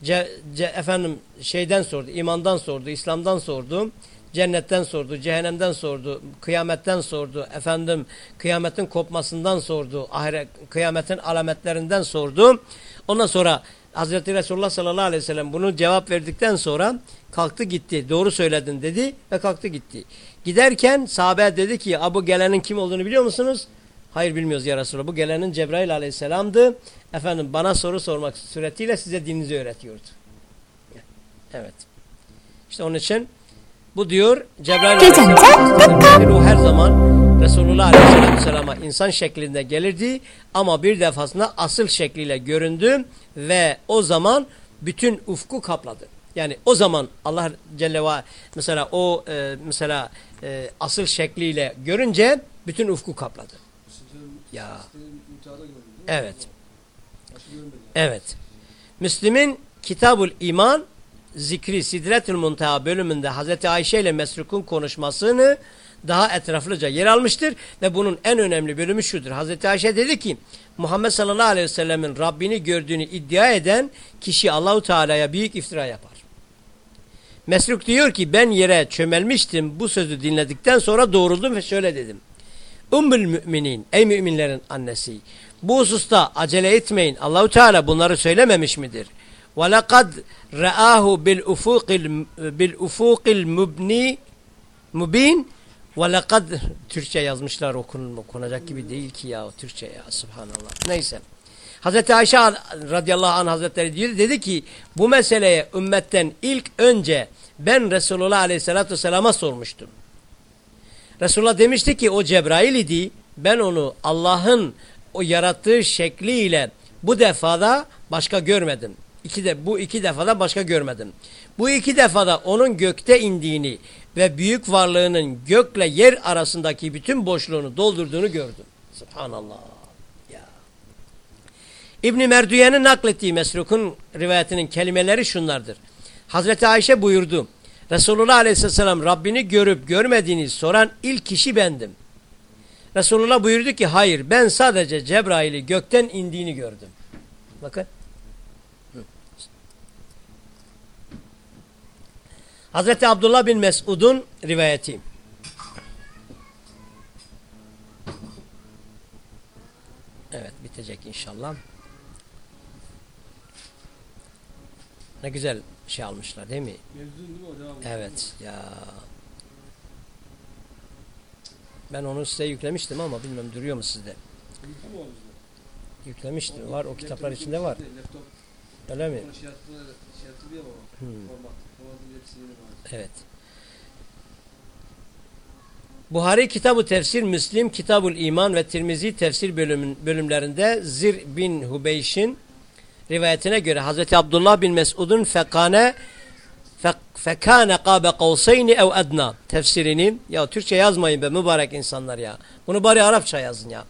Ce, ce, efendim şeyden sordu, imandan sordu, İslam'dan sordu. Cennetten sordu, cehennemden sordu, kıyametten sordu, efendim kıyametin kopmasından sordu, ahiret, kıyametin alametlerinden sordu. Ondan sonra Hazreti Resulullah sallallahu aleyhi ve sellem bunu cevap verdikten sonra kalktı gitti. Doğru söyledin dedi ve kalktı gitti. Giderken sahabe dedi ki Abu gelenin kim olduğunu biliyor musunuz? Hayır bilmiyoruz ya Resulallah. Bu gelenin Cebrail aleyhisselamdı. Efendim bana soru sormak suretiyle size dininizi öğretiyordu. Evet. İşte onun için bu diyor Cebrail Aleyhisselam o her zaman Resulullah Aleyhisselam'a insan şeklinde gelirdi ama bir defasında asıl şekliyle göründü ve o zaman bütün ufku kapladı. Yani o zaman Allah Celle ve mesela o e, mesela e, asıl şekliyle görünce bütün ufku kapladı. Ya. Evet. Evet. Müslim'in Kitabul İman zikri Sidretül Muntaha bölümünde Hazreti Ayşe ile Mesruk'un konuşmasını daha etraflıca yer almıştır ve bunun en önemli bölümü şudur. Hazreti Ayşe dedi ki Muhammed sallallahu aleyhi ve sellemin Rabbini gördüğünü iddia eden kişi Allahu Teala'ya büyük iftira yapar. Mesruk diyor ki ben yere çömelmiştim bu sözü dinledikten sonra doğruldum ve şöyle dedim. Ümmül müminin ey müminlerin annesi bu hususta acele etmeyin Allahu Teala bunları söylememiş midir? وَلَقَدْ رَآهُ بِالْاُفُوقِ بِالْاُفُوقِ الْمُبْنِي mubin ve lekad Türkçe yazmışlar okunun okunacak gibi değil ki ya Türkçe ya subhanallah. Neyse. Hazreti Ayşe radıyallahu anh hazretleri diyor, dedi ki bu meseleye ümmetten ilk önce ben Resulullah aleyhissalatü vesselama sormuştum. Resulullah demişti ki o Cebrail idi. Ben onu Allah'ın o yarattığı şekliyle bu defada başka görmedim. İki de, bu iki defada başka görmedim. Bu iki defada onun gökte indiğini ve büyük varlığının gökle yer arasındaki bütün boşluğunu doldurduğunu gördüm. Subhanallah. Ya. İbn Merdüyen'in naklettiği Mesruk'un rivayetinin kelimeleri şunlardır. Hazreti Ayşe buyurdu. Resulullah Aleyhisselam Rabbini görüp görmediğini soran ilk kişi bendim. Resulullah buyurdu ki hayır ben sadece Cebrail'i gökten indiğini gördüm. Bakın. Hazreti Abdullah bin Mesud'un rivayeti. Evet bitecek inşallah. Ne güzel şey almışlar değil mi? Evet ya. Ben onu size yüklemiştim ama bilmem duruyor mu sizde? Yüklemiştim. Var o kitaplar içinde var. Öyle mi? Hmm. Evet. Buhari kitabı tefsir, Müslim kitabul iman ve Tirmizi tefsir bölümün, bölümlerinde Zir bin Hubeyş'in rivayetine göre Hazreti Abdullah bin Mesud'un fekane fekane kabe kavseyni ev edna tefsirini ya Türkçe yazmayın be mübarek insanlar ya. Bunu bari Arapça yazın ya.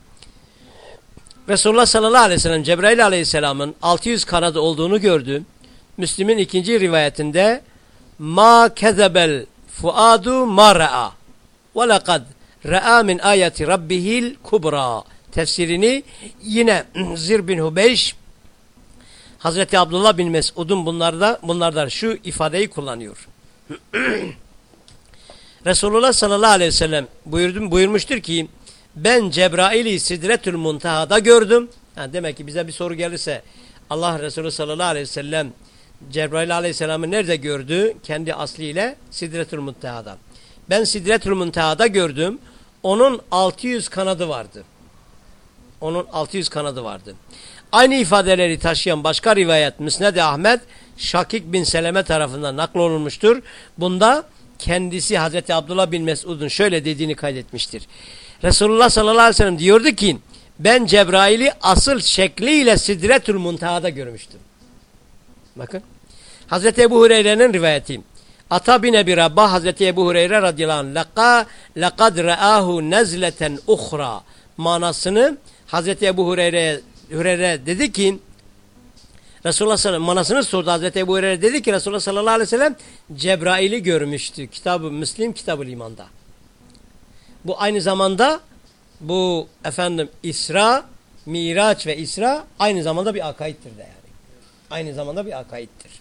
Resulullah sallallahu aleyhi ve sellem Cebrail aleyhisselamın 600 kanadı olduğunu gördü. Müslim'in ikinci rivayetinde ma kezebel fuadu ma ra'a ve lekad ra'a min ayeti rabbihil kubra tefsirini yine Zir bin Hubeyş Hazreti Abdullah bin Mesud'un bunlarda bunlardan şu ifadeyi kullanıyor. Resulullah sallallahu aleyhi ve sellem buyurdum, buyurmuştur ki ben Cebrail'i Sidretül Muntaha'da gördüm. Yani demek ki bize bir soru gelirse Allah Resulü sallallahu aleyhi ve sellem Cebrail aleyhisselamı nerede gördü? Kendi asliyle Sidretül Muntaha'da. Ben Sidretül Muntaha'da gördüm. Onun 600 kanadı vardı. Onun 600 kanadı vardı. Aynı ifadeleri taşıyan başka rivayet Müsned-i Ahmet Şakik bin Seleme tarafından naklolunmuştur. Bunda kendisi Hazreti Abdullah bin Mesud'un şöyle dediğini kaydetmiştir. Resulullah sallallahu aleyhi ve sellem diyordu ki ben Cebrail'i asıl şekliyle Sidretül Muntaha'da görmüştüm. Bakın. Hazreti Ebu Hureyre'nin rivayeti. Ata bin Ebi Rabbah Hazreti Ebu Hureyre radıyallahu anh Laka, lekad re'ahu nezleten uhra manasını Hazreti Ebu Hureyre, Hureyre dedi ki Resulullah sallallahu manasını sordu Hazreti Ebu Hureyre dedi ki Resulullah sallallahu aleyhi ve sellem Cebrail'i görmüştü. Kitabı Müslim, Kitabı İman'da. Bu aynı zamanda bu efendim İsra, Miraç ve İsra aynı zamanda bir akaittir de yani. Aynı zamanda bir akaittir.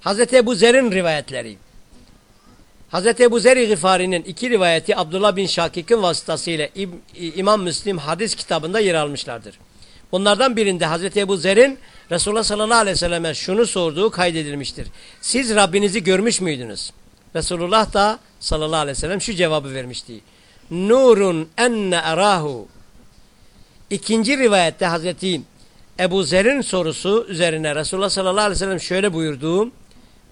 Hazreti Ebu Zer'in rivayetleri. Hazreti Ebu Zer-i Gıfari'nin iki rivayeti Abdullah bin Şakik'in vasıtasıyla İmam Müslim hadis kitabında yer almışlardır. Bunlardan birinde Hazreti Ebu Zer'in Resulullah sallallahu aleyhi ve selleme şunu sorduğu kaydedilmiştir. Siz Rabbinizi görmüş müydünüz? Resulullah da sallallahu aleyhi ve sellem şu cevabı vermişti. Nurun enne erahu. İkinci rivayette Hazreti Ebu Zer'in sorusu üzerine Resulullah sallallahu aleyhi ve sellem şöyle buyurduğu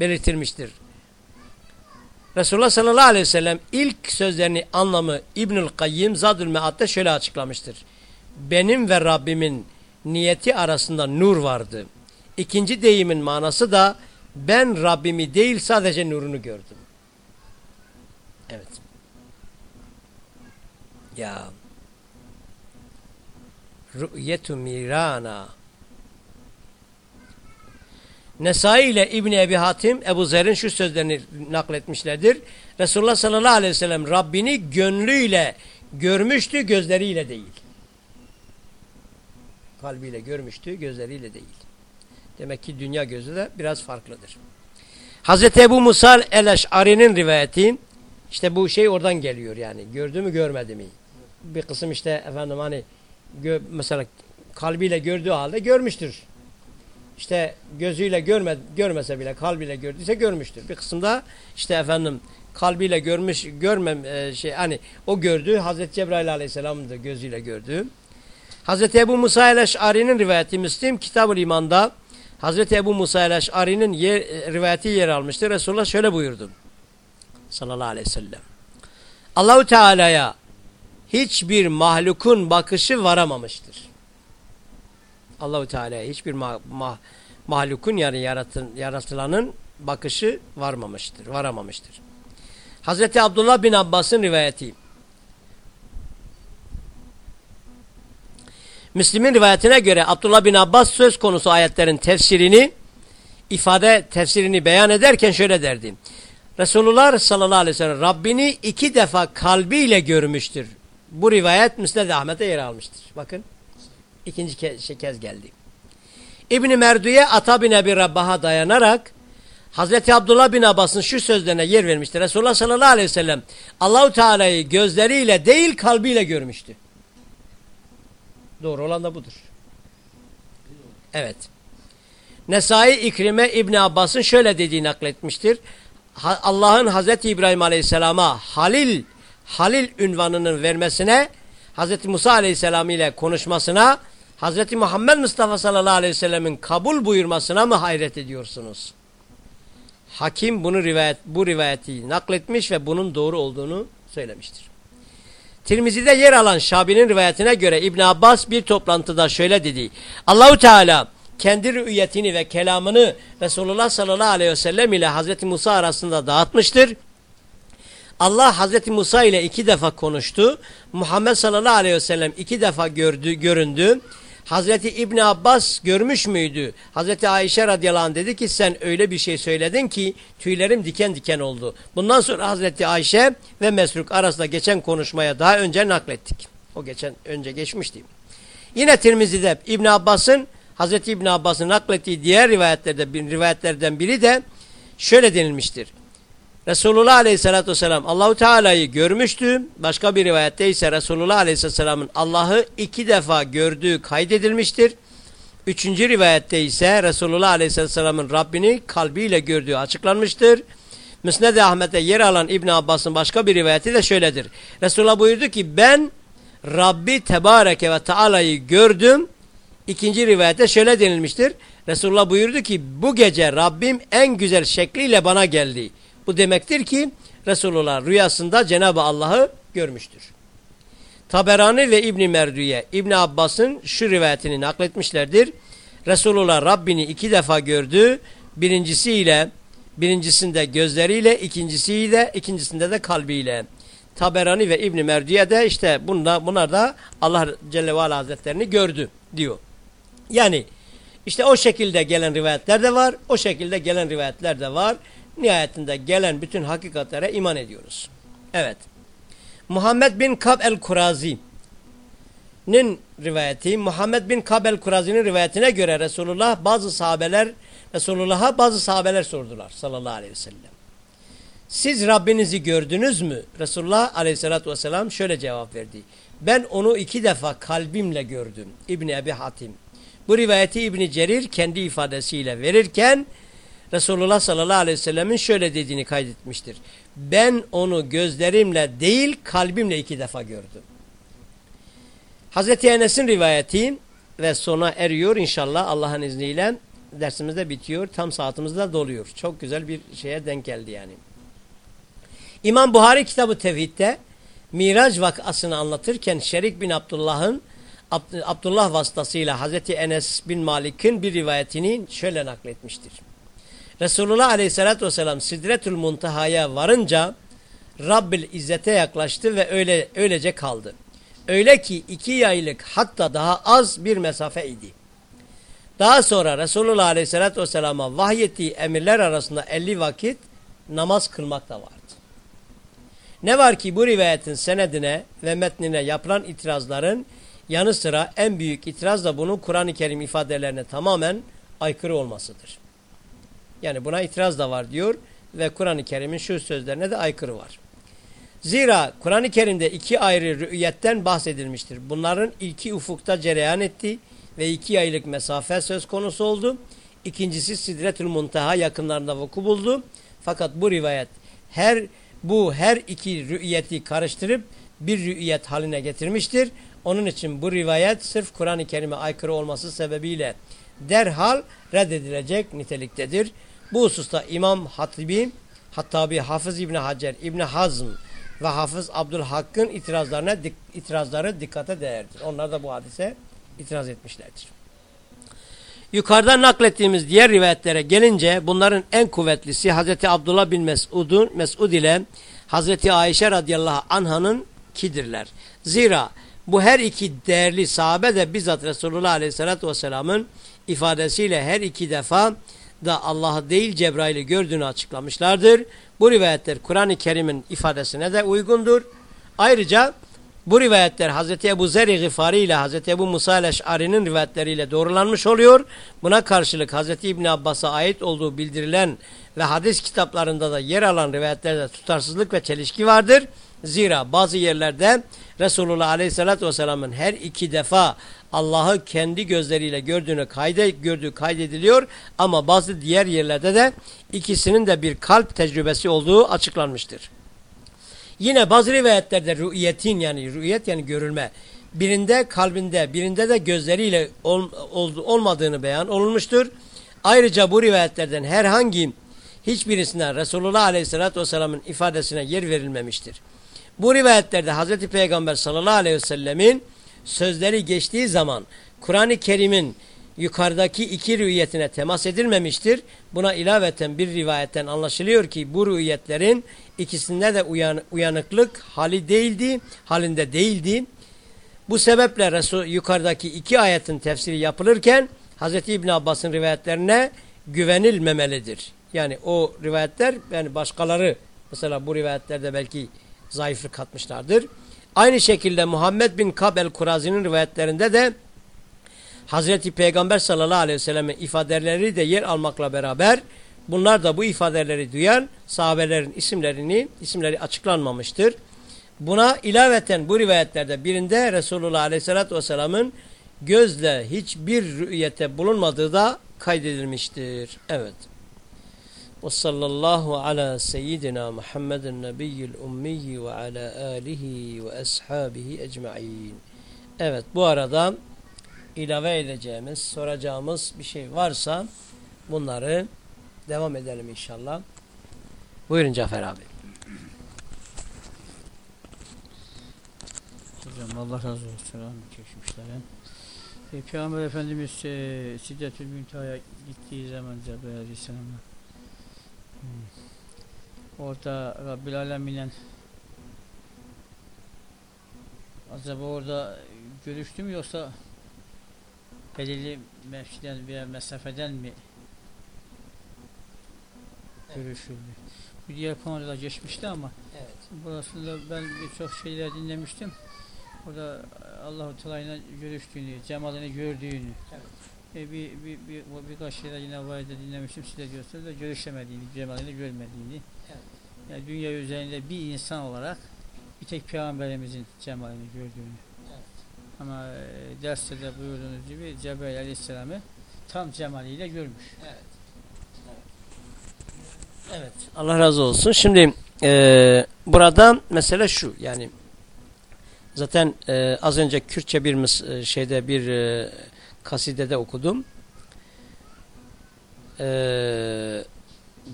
belirtilmiştir. Resulullah sallallahu aleyhi ve sellem ilk sözlerini anlamı İbnül Kayyim Zadül Mead'de şöyle açıklamıştır. Benim ve Rabbimin niyeti arasında nur vardı. İkinci deyimin manası da ben Rabbimi değil sadece nurunu gördüm. Evet. Ya Rü'yetu mirana Nesai ile İbni Ebi Hatim Ebu Zer'in şu sözlerini nakletmişlerdir. Resulullah sallallahu aleyhi ve sellem Rabbini gönlüyle görmüştü gözleriyle değil. Kalbiyle görmüştü gözleriyle değil. Demek ki dünya gözü de biraz farklıdır. Hazreti Ebu Musal el-Eş'ari'nin rivayeti işte bu şey oradan geliyor yani. Gördü mü görmedi mi? Bir kısım işte efendim hani mesela kalbiyle gördüğü halde görmüştür işte gözüyle görme, görmese bile kalbiyle gördüyse görmüştür. Bir kısımda işte efendim kalbiyle görmüş görmem e, şey hani o gördüğü Hazreti Cebrail Aleyhisselam'ın da gözüyle gördüğü. Hazreti Ebu Musa el-Eş'ari'nin rivayeti Müslim Kitab-ı İman'da Hazreti Ebu Musa el-Eş'ari'nin rivayeti yer almıştır. Resulullah şöyle buyurdu. Sallallahu aleyhi ve sellem. Allahu Teala'ya hiçbir mahlukun bakışı varamamıştır. Allahu Teala'ya hiçbir ma ma mahlukun yani yaratın, yaratılanın bakışı varmamıştır, varamamıştır. Hazreti Abdullah bin Abbas'ın rivayeti. Müslim'in rivayetine göre Abdullah bin Abbas söz konusu ayetlerin tefsirini ifade tefsirini beyan ederken şöyle derdi. Resulullah sallallahu aleyhi ve sellem Rabbini iki defa kalbiyle görmüştür. Bu rivayet Müsned Ahmet'e yer almıştır. Bakın ikinci kez, şey, kez geldi. İbni Merdu'ye Ata bin Ebi Rabbah'a dayanarak Hazreti Abdullah bin Abbas'ın şu sözlerine yer vermiştir. Resulullah sallallahu aleyhi ve sellem Allahu Teala'yı gözleriyle değil kalbiyle görmüştü. Doğru olan da budur. Evet. Nesai İkrime İbni Abbas'ın şöyle dediği nakletmiştir. Allah'ın Hazreti İbrahim Aleyhisselam'a Halil Halil ünvanının vermesine Hazreti Musa Aleyhisselam ile konuşmasına Hazreti Muhammed Mustafa sallallahu aleyhi ve sellemin kabul buyurmasına mı hayret ediyorsunuz? Hakim bunu rivayet, bu rivayeti nakletmiş ve bunun doğru olduğunu söylemiştir. Tirmizi'de yer alan Şabi'nin rivayetine göre İbn Abbas bir toplantıda şöyle dedi. Allahu Teala kendi rüyetini ve kelamını Resulullah sallallahu aleyhi ve sellem ile Hazreti Musa arasında dağıtmıştır. Allah Hazreti Musa ile iki defa konuştu. Muhammed sallallahu aleyhi ve sellem iki defa gördü, göründü. Hazreti İbni Abbas görmüş müydü? Hazreti Ayşe radıyallahu anh dedi ki sen öyle bir şey söyledin ki tüylerim diken diken oldu. Bundan sonra Hazreti Ayşe ve Mesruk arasında geçen konuşmaya daha önce naklettik. O geçen önce geçmişti. Yine Tirmizi'de İbni Abbas'ın Hazreti İbni Abbas'ın naklettiği diğer rivayetlerde rivayetlerden biri de şöyle denilmiştir. Resulullah Aleyhisselatü Vesselam Allahu Teala'yı görmüştü. Başka bir rivayette ise Resulullah Aleyhisselam'ın Allah'ı iki defa gördüğü kaydedilmiştir. Üçüncü rivayette ise Resulullah Aleyhisselam'ın Rabbini kalbiyle gördüğü açıklanmıştır. Müsned-i Ahmet'e yer alan İbn Abbas'ın başka bir rivayeti de şöyledir. Resulullah buyurdu ki ben Rabbi Tebareke ve Teala'yı gördüm. İkinci rivayette şöyle denilmiştir. Resulullah buyurdu ki bu gece Rabbim en güzel şekliyle bana geldi. Bu demektir ki Resulullah rüyasında Cenab-ı Allah'ı görmüştür. Taberani ve İbni Merdüye İbni Abbas'ın şu rivayetini nakletmişlerdir. Resulullah Rabbini iki defa gördü. Birincisiyle, birincisinde gözleriyle, ikincisiyle, ikincisinde de kalbiyle. Taberani ve İbni Merdüye de işte bunda, bunlar da Allah Celle ve Ala Hazretlerini gördü diyor. Yani işte o şekilde gelen rivayetler de var, o şekilde gelen rivayetler de var nihayetinde gelen bütün hakikatlere iman ediyoruz. Evet. Muhammed bin Kab el-Kurazi'nin rivayeti, Muhammed bin Kab el-Kurazi'nin rivayetine göre Resulullah bazı sahabeler, Resulullah'a bazı sahabeler sordular sallallahu aleyhi ve sellem. Siz Rabbinizi gördünüz mü? Resulullah aleyhissalatü vesselam şöyle cevap verdi. Ben onu iki defa kalbimle gördüm. İbni Ebi Hatim. Bu rivayeti İbni Cerir kendi ifadesiyle verirken Resulullah sallallahu aleyhi ve sellemin şöyle dediğini kaydetmiştir. Ben onu gözlerimle değil kalbimle iki defa gördüm. Hazreti Enes'in rivayeti ve sona eriyor inşallah Allah'ın izniyle dersimiz de bitiyor. Tam saatimiz de doluyor. Çok güzel bir şeye denk geldi yani. İmam Buhari kitabı Tevhid'de Miraç vakasını anlatırken Şerik bin Abdullah'ın Abdullah vasıtasıyla Hazreti Enes bin Malik'in bir rivayetini şöyle nakletmiştir. Resulullah Aleyhisselatü Vesselam Sidretül Muntaha'ya varınca Rabbil İzzet'e yaklaştı ve öyle öylece kaldı. Öyle ki iki yaylık hatta daha az bir mesafe idi. Daha sonra Resulullah Aleyhisselatü Vesselam'a vahyettiği emirler arasında 50 vakit namaz kılmak da vardı. Ne var ki bu rivayetin senedine ve metnine yapılan itirazların yanı sıra en büyük itiraz da bunun Kur'an-ı Kerim ifadelerine tamamen aykırı olmasıdır. Yani buna itiraz da var diyor ve Kur'an-ı Kerim'in şu sözlerine de aykırı var. Zira Kur'an-ı Kerim'de iki ayrı rü'yetten bahsedilmiştir. Bunların ilki ufukta cereyan etti ve iki aylık mesafe söz konusu oldu. İkincisi Sidretül Muntaha yakınlarında vuku buldu. Fakat bu rivayet her bu her iki rü'yeti karıştırıp bir rü'yet haline getirmiştir. Onun için bu rivayet sırf Kur'an-ı Kerim'e aykırı olması sebebiyle derhal reddedilecek niteliktedir. Bu hususta İmam Hatibi, Hattabi Hafız İbni Hacer, İbni Hazm ve Hafız Abdülhakk'ın itirazlarına itirazları dikkate değerdir. Onlar da bu hadise itiraz etmişlerdir. Yukarıda naklettiğimiz diğer rivayetlere gelince bunların en kuvvetlisi Hazreti Abdullah bin Mesud'un Mesud ile Hazreti Ayşe radıyallahu anh'ın kidirler. Zira bu her iki değerli sahabe de bizzat Resulullah aleyhissalatü vesselamın ifadesiyle her iki defa da Allah'ı değil Cebrail'i gördüğünü açıklamışlardır. Bu rivayetler Kur'an-ı Kerim'in ifadesine de uygundur. Ayrıca bu rivayetler Hz. Ebu Zer-i Gıfari ile Hz. Ebu Musa el-Eş'ari'nin rivayetleriyle doğrulanmış oluyor. Buna karşılık Hz. İbn Abbas'a ait olduğu bildirilen ve hadis kitaplarında da yer alan rivayetlerde tutarsızlık ve çelişki vardır. Zira bazı yerlerde Resulullah Aleyhisselatü Vesselam'ın her iki defa Allah'ı kendi gözleriyle gördüğünü kayde, gördüğü kaydediliyor. Ama bazı diğer yerlerde de ikisinin de bir kalp tecrübesi olduğu açıklanmıştır. Yine bazı rivayetlerde rü'iyetin yani rü'iyet yani görülme birinde kalbinde birinde de gözleriyle ol, ol, olmadığını beyan olunmuştur. Ayrıca bu rivayetlerden herhangi hiçbirisine Resulullah Aleyhisselatü Vesselam'ın ifadesine yer verilmemiştir. Bu rivayetlerde Hazreti Peygamber sallallahu aleyhi ve sellemin sözleri geçtiği zaman Kur'an-ı Kerim'in yukarıdaki iki rüyetine temas edilmemiştir. Buna ilaveten bir rivayetten anlaşılıyor ki bu rüyetlerin ikisinde de uyan, uyanıklık hali değildi, halinde değildi. Bu sebeple Resul yukarıdaki iki ayetin tefsiri yapılırken Hz. İbn Abbas'ın rivayetlerine güvenilmemelidir. Yani o rivayetler yani başkaları mesela bu rivayetlerde belki zayıflık katmışlardır. Aynı şekilde Muhammed bin Kabel Kurazi'nin rivayetlerinde de Hazreti Peygamber sallallahu aleyhi ve sellem'in ifadeleri de yer almakla beraber bunlar da bu ifadeleri duyan sahabelerin isimlerini isimleri açıklanmamıştır. Buna ilaveten bu rivayetlerde birinde Resulullah aleyhissalatü vesselamın gözle hiçbir rüyete bulunmadığı da kaydedilmiştir. Evet. Ve sallallahu ala seyyidina Muhammedin nebiyyil ummiyi ve ala alihi ve. Evet bu arada ilave edeceğimiz, soracağımız bir şey varsa bunları devam edelim inşallah. Buyurun Cafer abi. Hocam Allah razı olsun. Geçmişlerin. E, Peygamber Efendimiz e, Siddetül Müntaha'ya gittiği zaman Cebrail Aleyhisselam'a. Orada Rabbil Alemin'le acaba orada görüştü mü yoksa belirli mevkiden veya mesafeden mi görüşüldü? Bu diğer konuda geçmişti ama evet. burasında ben birçok şeyler dinlemiştim. Orada Allah-u Teala'yla görüştüğünü, cemalini gördüğünü, evet. E, bir, bir, bir, birkaç şeyler yine var dinlemiştim, size diyorsunuz da görüşemediğini, cemalini görmediğini. Evet. Yani dünya üzerinde bir insan olarak bir tek Peygamberimizin cemalini gördüğünü. Ama e, derste de buyurduğunuz gibi Cebrail Aleyhisselam'ı tam cemaliyle görmüş. Evet. Evet. Allah razı olsun. Şimdi e, burada mesele şu yani zaten e, az önce Kürtçe bir e, şeyde bir e, kasidede okudum. E,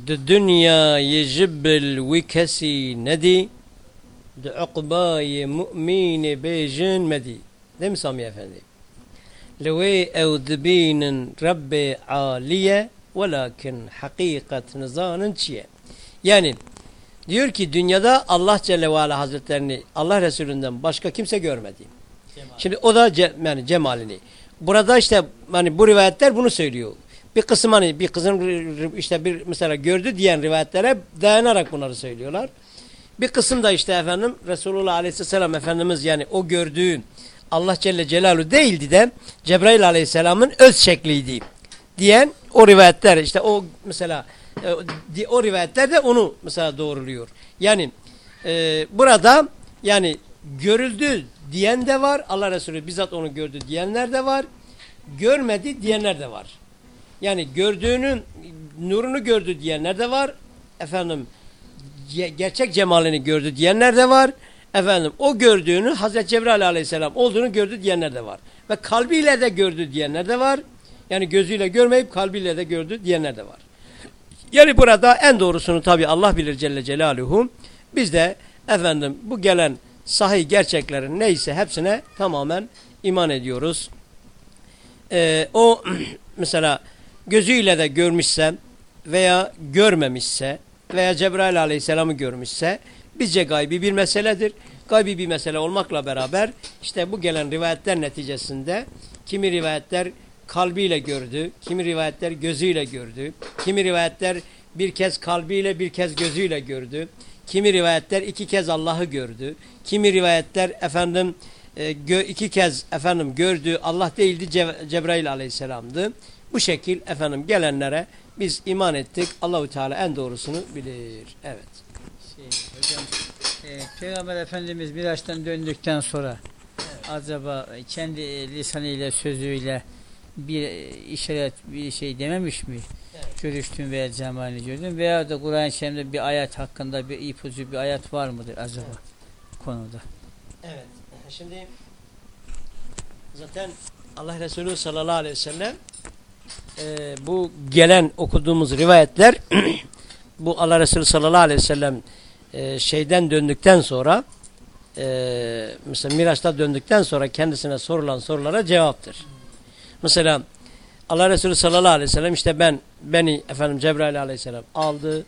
dünya yecibbil vikesi nedi de ukbayı mu'mini bejin medi Değil mi Sami Efendi? Levi evdibinin Rabbi aliye velakin hakikat nizanın çiye. Yani diyor ki dünyada Allah Celle ve Ala Hazretlerini Allah Resulünden başka kimse görmedi. Cemal. Şimdi o da ce, yani cemalini. Burada işte hani bu rivayetler bunu söylüyor. Bir kısım hani bir kızın işte bir mesela gördü diyen rivayetlere dayanarak bunları söylüyorlar. Bir kısım da işte efendim Resulullah Aleyhisselam Efendimiz yani o gördüğün Allah Celle Celaluhu değildi de Cebrail Aleyhisselam'ın öz şekliydi diyen o rivayetler işte o mesela e, o rivayetler de onu mesela doğruluyor. Yani e, burada yani görüldü diyen de var. Allah Resulü bizzat onu gördü diyenler de var. Görmedi diyenler de var. Yani gördüğünün nurunu gördü diyenler de var. Efendim gerçek cemalini gördü diyenler de var efendim o gördüğünü Hazreti Cebrail aleyhisselam olduğunu gördü diyenler de var. Ve kalbiyle de gördü diyenler de var. Yani gözüyle görmeyip kalbiyle de gördü diyenler de var. Yani burada en doğrusunu tabi Allah bilir Celle Celaluhu. Biz de efendim bu gelen sahih gerçeklerin neyse hepsine tamamen iman ediyoruz. Ee, o mesela gözüyle de görmüşse veya görmemişse veya Cebrail aleyhisselamı görmüşse bizce gaybi bir meseledir. Gaybi bir mesele olmakla beraber işte bu gelen rivayetler neticesinde kimi rivayetler kalbiyle gördü, kimi rivayetler gözüyle gördü, kimi rivayetler bir kez kalbiyle bir kez gözüyle gördü, kimi rivayetler iki kez Allah'ı gördü, kimi rivayetler efendim e, iki kez efendim gördüğü Allah değildi Ce Cebrail aleyhisselamdı. Bu şekil efendim gelenlere biz iman ettik. Allahu Teala en doğrusunu bilir. Evet. Şey, hocam, e, Peygamber Efendimiz Miraç'tan döndükten sonra acaba kendi lisanıyla sözüyle bir işaret bir şey dememiş mi? Evet. Görüştüm veya cemalini gördüm veya da Kur'an-ı Kerim'de bir ayet hakkında bir ipucu bir ayet var mıdır acaba bu konuda? Evet. Şimdi zaten Allah Resulü sallallahu aleyhi ve sellem e, bu gelen okuduğumuz rivayetler bu Allah Resulü sallallahu aleyhi ve sellem e, şeyden döndükten sonra e, mesela Miraç'ta döndükten sonra kendisine sorulan sorulara cevaptır. Mesela Allah Resulü sallallahu aleyhi ve sellem işte ben beni efendim Cebrail aleyhisselam aldı.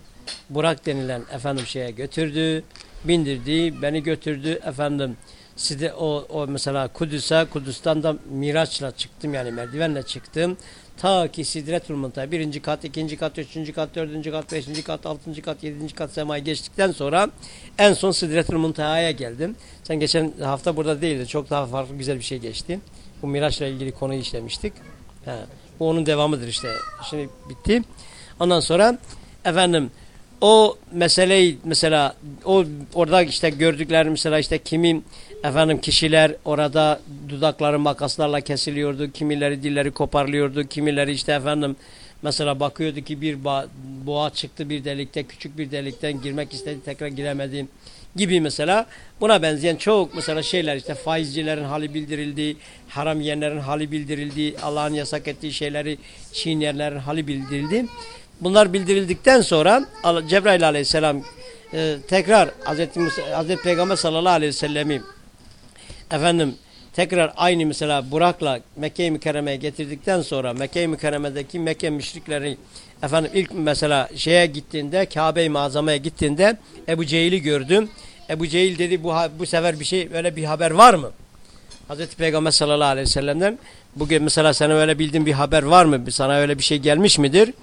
Burak denilen efendim şeye götürdü. Bindirdi. Beni götürdü. Efendim size o, o mesela Kudüs'e Kudüs'ten de Miraç'la çıktım yani merdivenle çıktım. Ta ki Sidretul Muntaha birinci kat, ikinci kat, üçüncü kat, dördüncü kat, beşinci kat, altıncı kat, yedinci kat semayı geçtikten sonra en son Sidretul Muntaha'ya geldim. Sen geçen hafta burada değildi. Çok daha farklı güzel bir şey geçti. Bu Miraç'la ilgili konuyu işlemiştik. He. Bu onun devamıdır işte. Şimdi bitti. Ondan sonra efendim o meseleyi mesela o orada işte gördükleri mesela işte kimi efendim kişiler orada dudakları makaslarla kesiliyordu. Kimileri dilleri koparılıyordu. Kimileri işte efendim mesela bakıyordu ki bir boğa çıktı bir delikte küçük bir delikten girmek istedi tekrar giremedi gibi mesela buna benzeyen çok mesela şeyler işte faizcilerin hali bildirildi, haram yiyenlerin hali bildirildi, Allah'ın yasak ettiği şeyleri çiğneyenlerin hali bildirildi. Bunlar bildirildikten sonra Cebrail aleyhisselam e, tekrar Hazreti, Musa, Hazreti Peygamber sallallahu aleyhi ve sellemi efendim tekrar aynı mesela Burak'la Mekke-i Mükerreme'ye getirdikten sonra Mekke-i Mükerreme'deki Mekke müşrikleri efendim ilk mesela şeye gittiğinde Kabe-i Mazama'ya gittiğinde Ebu Cehil'i gördüm. Ebu Cehil dedi bu, bu sefer bir şey öyle bir haber var mı? Hazreti Peygamber sallallahu aleyhi ve sellem'den bugün mesela sana öyle bildiğin bir haber var mı? Sana öyle bir şey gelmiş midir?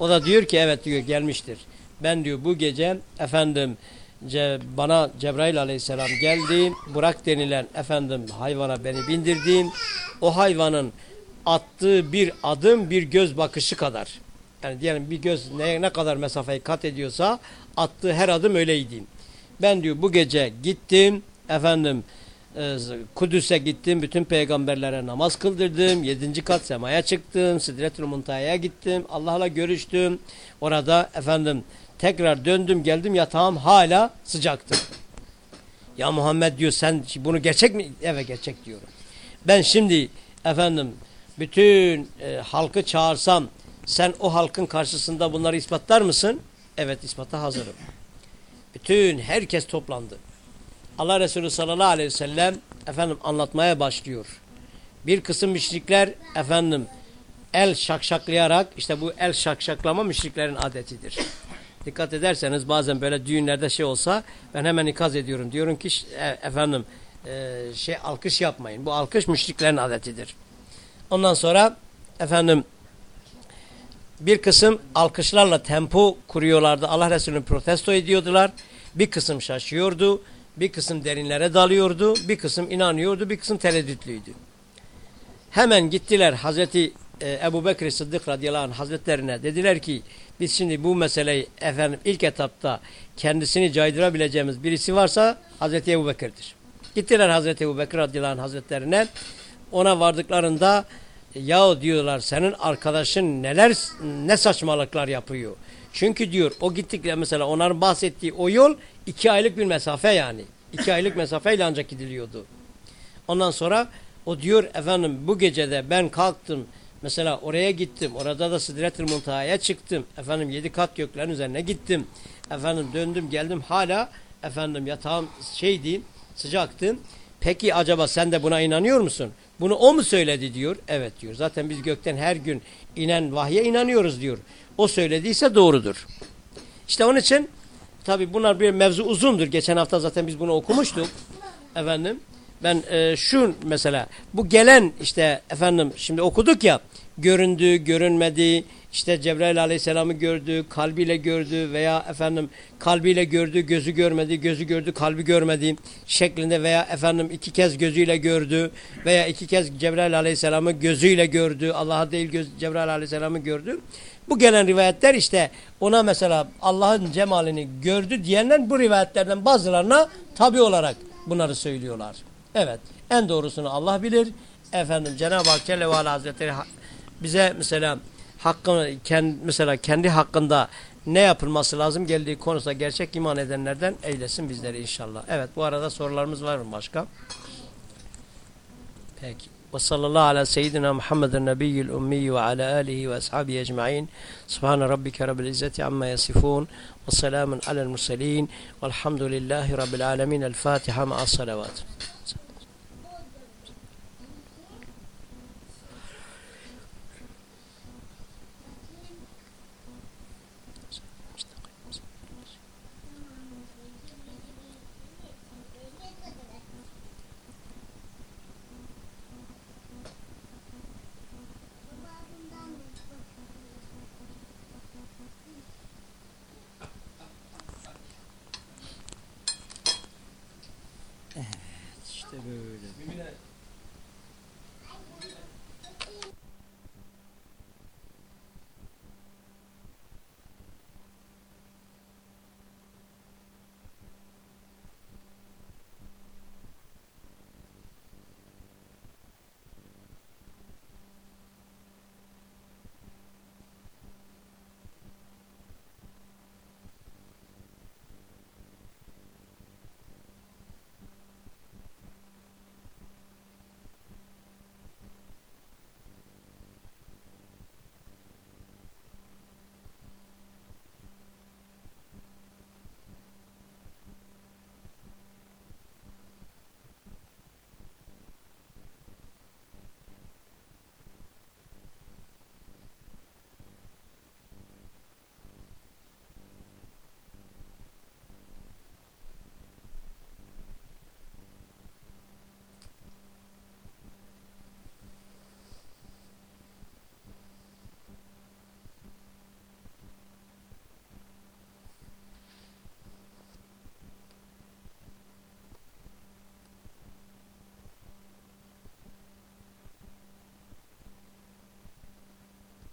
O da diyor ki evet diyor gelmiştir. Ben diyor bu gece efendim ce, bana Cebrail aleyhisselam geldi. Burak denilen efendim hayvana beni bindirdi. O hayvanın attığı bir adım bir göz bakışı kadar. Yani diyelim bir göz ne, ne kadar mesafeyi kat ediyorsa attığı her adım öyleydi. Ben diyor bu gece gittim efendim e, Kudüs'e gittim. Bütün peygamberlere namaz kıldırdım. Yedinci kat semaya çıktım. Sidretül Muntaha'ya gittim. Allah'la görüştüm. Orada efendim tekrar döndüm geldim yatağım hala sıcaktı. Ya Muhammed diyor sen bunu gerçek mi? Evet gerçek diyorum. Ben şimdi efendim bütün e, halkı çağırsam sen o halkın karşısında bunları ispatlar mısın? Evet ispata hazırım. Bütün herkes toplandı. Allah Resulü sallallahu aleyhi ve sellem efendim anlatmaya başlıyor. Bir kısım müşrikler efendim el şakşaklayarak işte bu el şakşaklama müşriklerin adetidir. Dikkat ederseniz bazen böyle düğünlerde şey olsa ben hemen ikaz ediyorum. Diyorum ki e, efendim e, şey alkış yapmayın. Bu alkış müşriklerin adetidir. Ondan sonra efendim bir kısım alkışlarla tempo kuruyorlardı. Allah Resulü'nü protesto ediyordular. Bir kısım şaşıyordu. Bir kısım derinlere dalıyordu. Bir kısım inanıyordu. Bir kısım tereddütlüydü. Hemen gittiler Hazreti e, Ebu Bekir Sıddık radıyallahu anh hazretlerine. Dediler ki biz şimdi bu meseleyi efendim ilk etapta kendisini caydırabileceğimiz birisi varsa Hazreti Ebu Bekir'dir. Gittiler Hazreti Ebu Bekir radıyallahu anh hazretlerine. Ona vardıklarında ya diyorlar senin arkadaşın neler ne saçmalıklar yapıyor. Çünkü diyor o gittikle mesela onların bahsettiği o yol iki aylık bir mesafe yani. iki aylık mesafeyle ancak gidiliyordu. Ondan sonra o diyor efendim bu gecede ben kalktım mesela oraya gittim. Orada da Sidretül Muntaha'ya çıktım. Efendim yedi kat göklerin üzerine gittim. Efendim döndüm geldim hala efendim yatağım şeydi, sıcaktı. Peki acaba sen de buna inanıyor musun? Bunu o mu söyledi diyor. Evet diyor. Zaten biz gökten her gün inen vahye inanıyoruz diyor. O söylediyse doğrudur. İşte onun için tabi bunlar bir mevzu uzundur. Geçen hafta zaten biz bunu okumuştuk. Efendim ben e, şu mesela bu gelen işte efendim şimdi okuduk ya göründü, görünmedi, işte Cebrail aleyhisselamı gördü, kalbiyle gördü veya efendim kalbiyle gördü, gözü görmedi, gözü gördü, kalbi görmedi şeklinde veya efendim iki kez gözüyle gördü veya iki kez Cebrail aleyhisselamı gözüyle gördü, Allah'a değil göz, Cebrail aleyhisselamı gördü. Bu gelen rivayetler işte ona mesela Allah'ın cemalini gördü diyenler bu rivayetlerden bazılarına tabi olarak bunları söylüyorlar. Evet en doğrusunu Allah bilir. Efendim Cenab-ı Hak Celle ve Hazretleri bize mesela hakkını kendi, mesela kendi hakkında ne yapılması lazım geldiği konusunda gerçek iman edenlerden eylesin bizleri inşallah. Evet bu arada sorularımız var mı başka? Peki. Ve sallallahu ala seyyidina Muhammedin nebiyyil ummi ve ala alihi ve ashabihi ecma'in. Subhane rabbike rabbil izzeti amma yasifun. Ve selamun alel murselin. Velhamdülillahi rabbil alemin. El Fatiha ma'as salavat.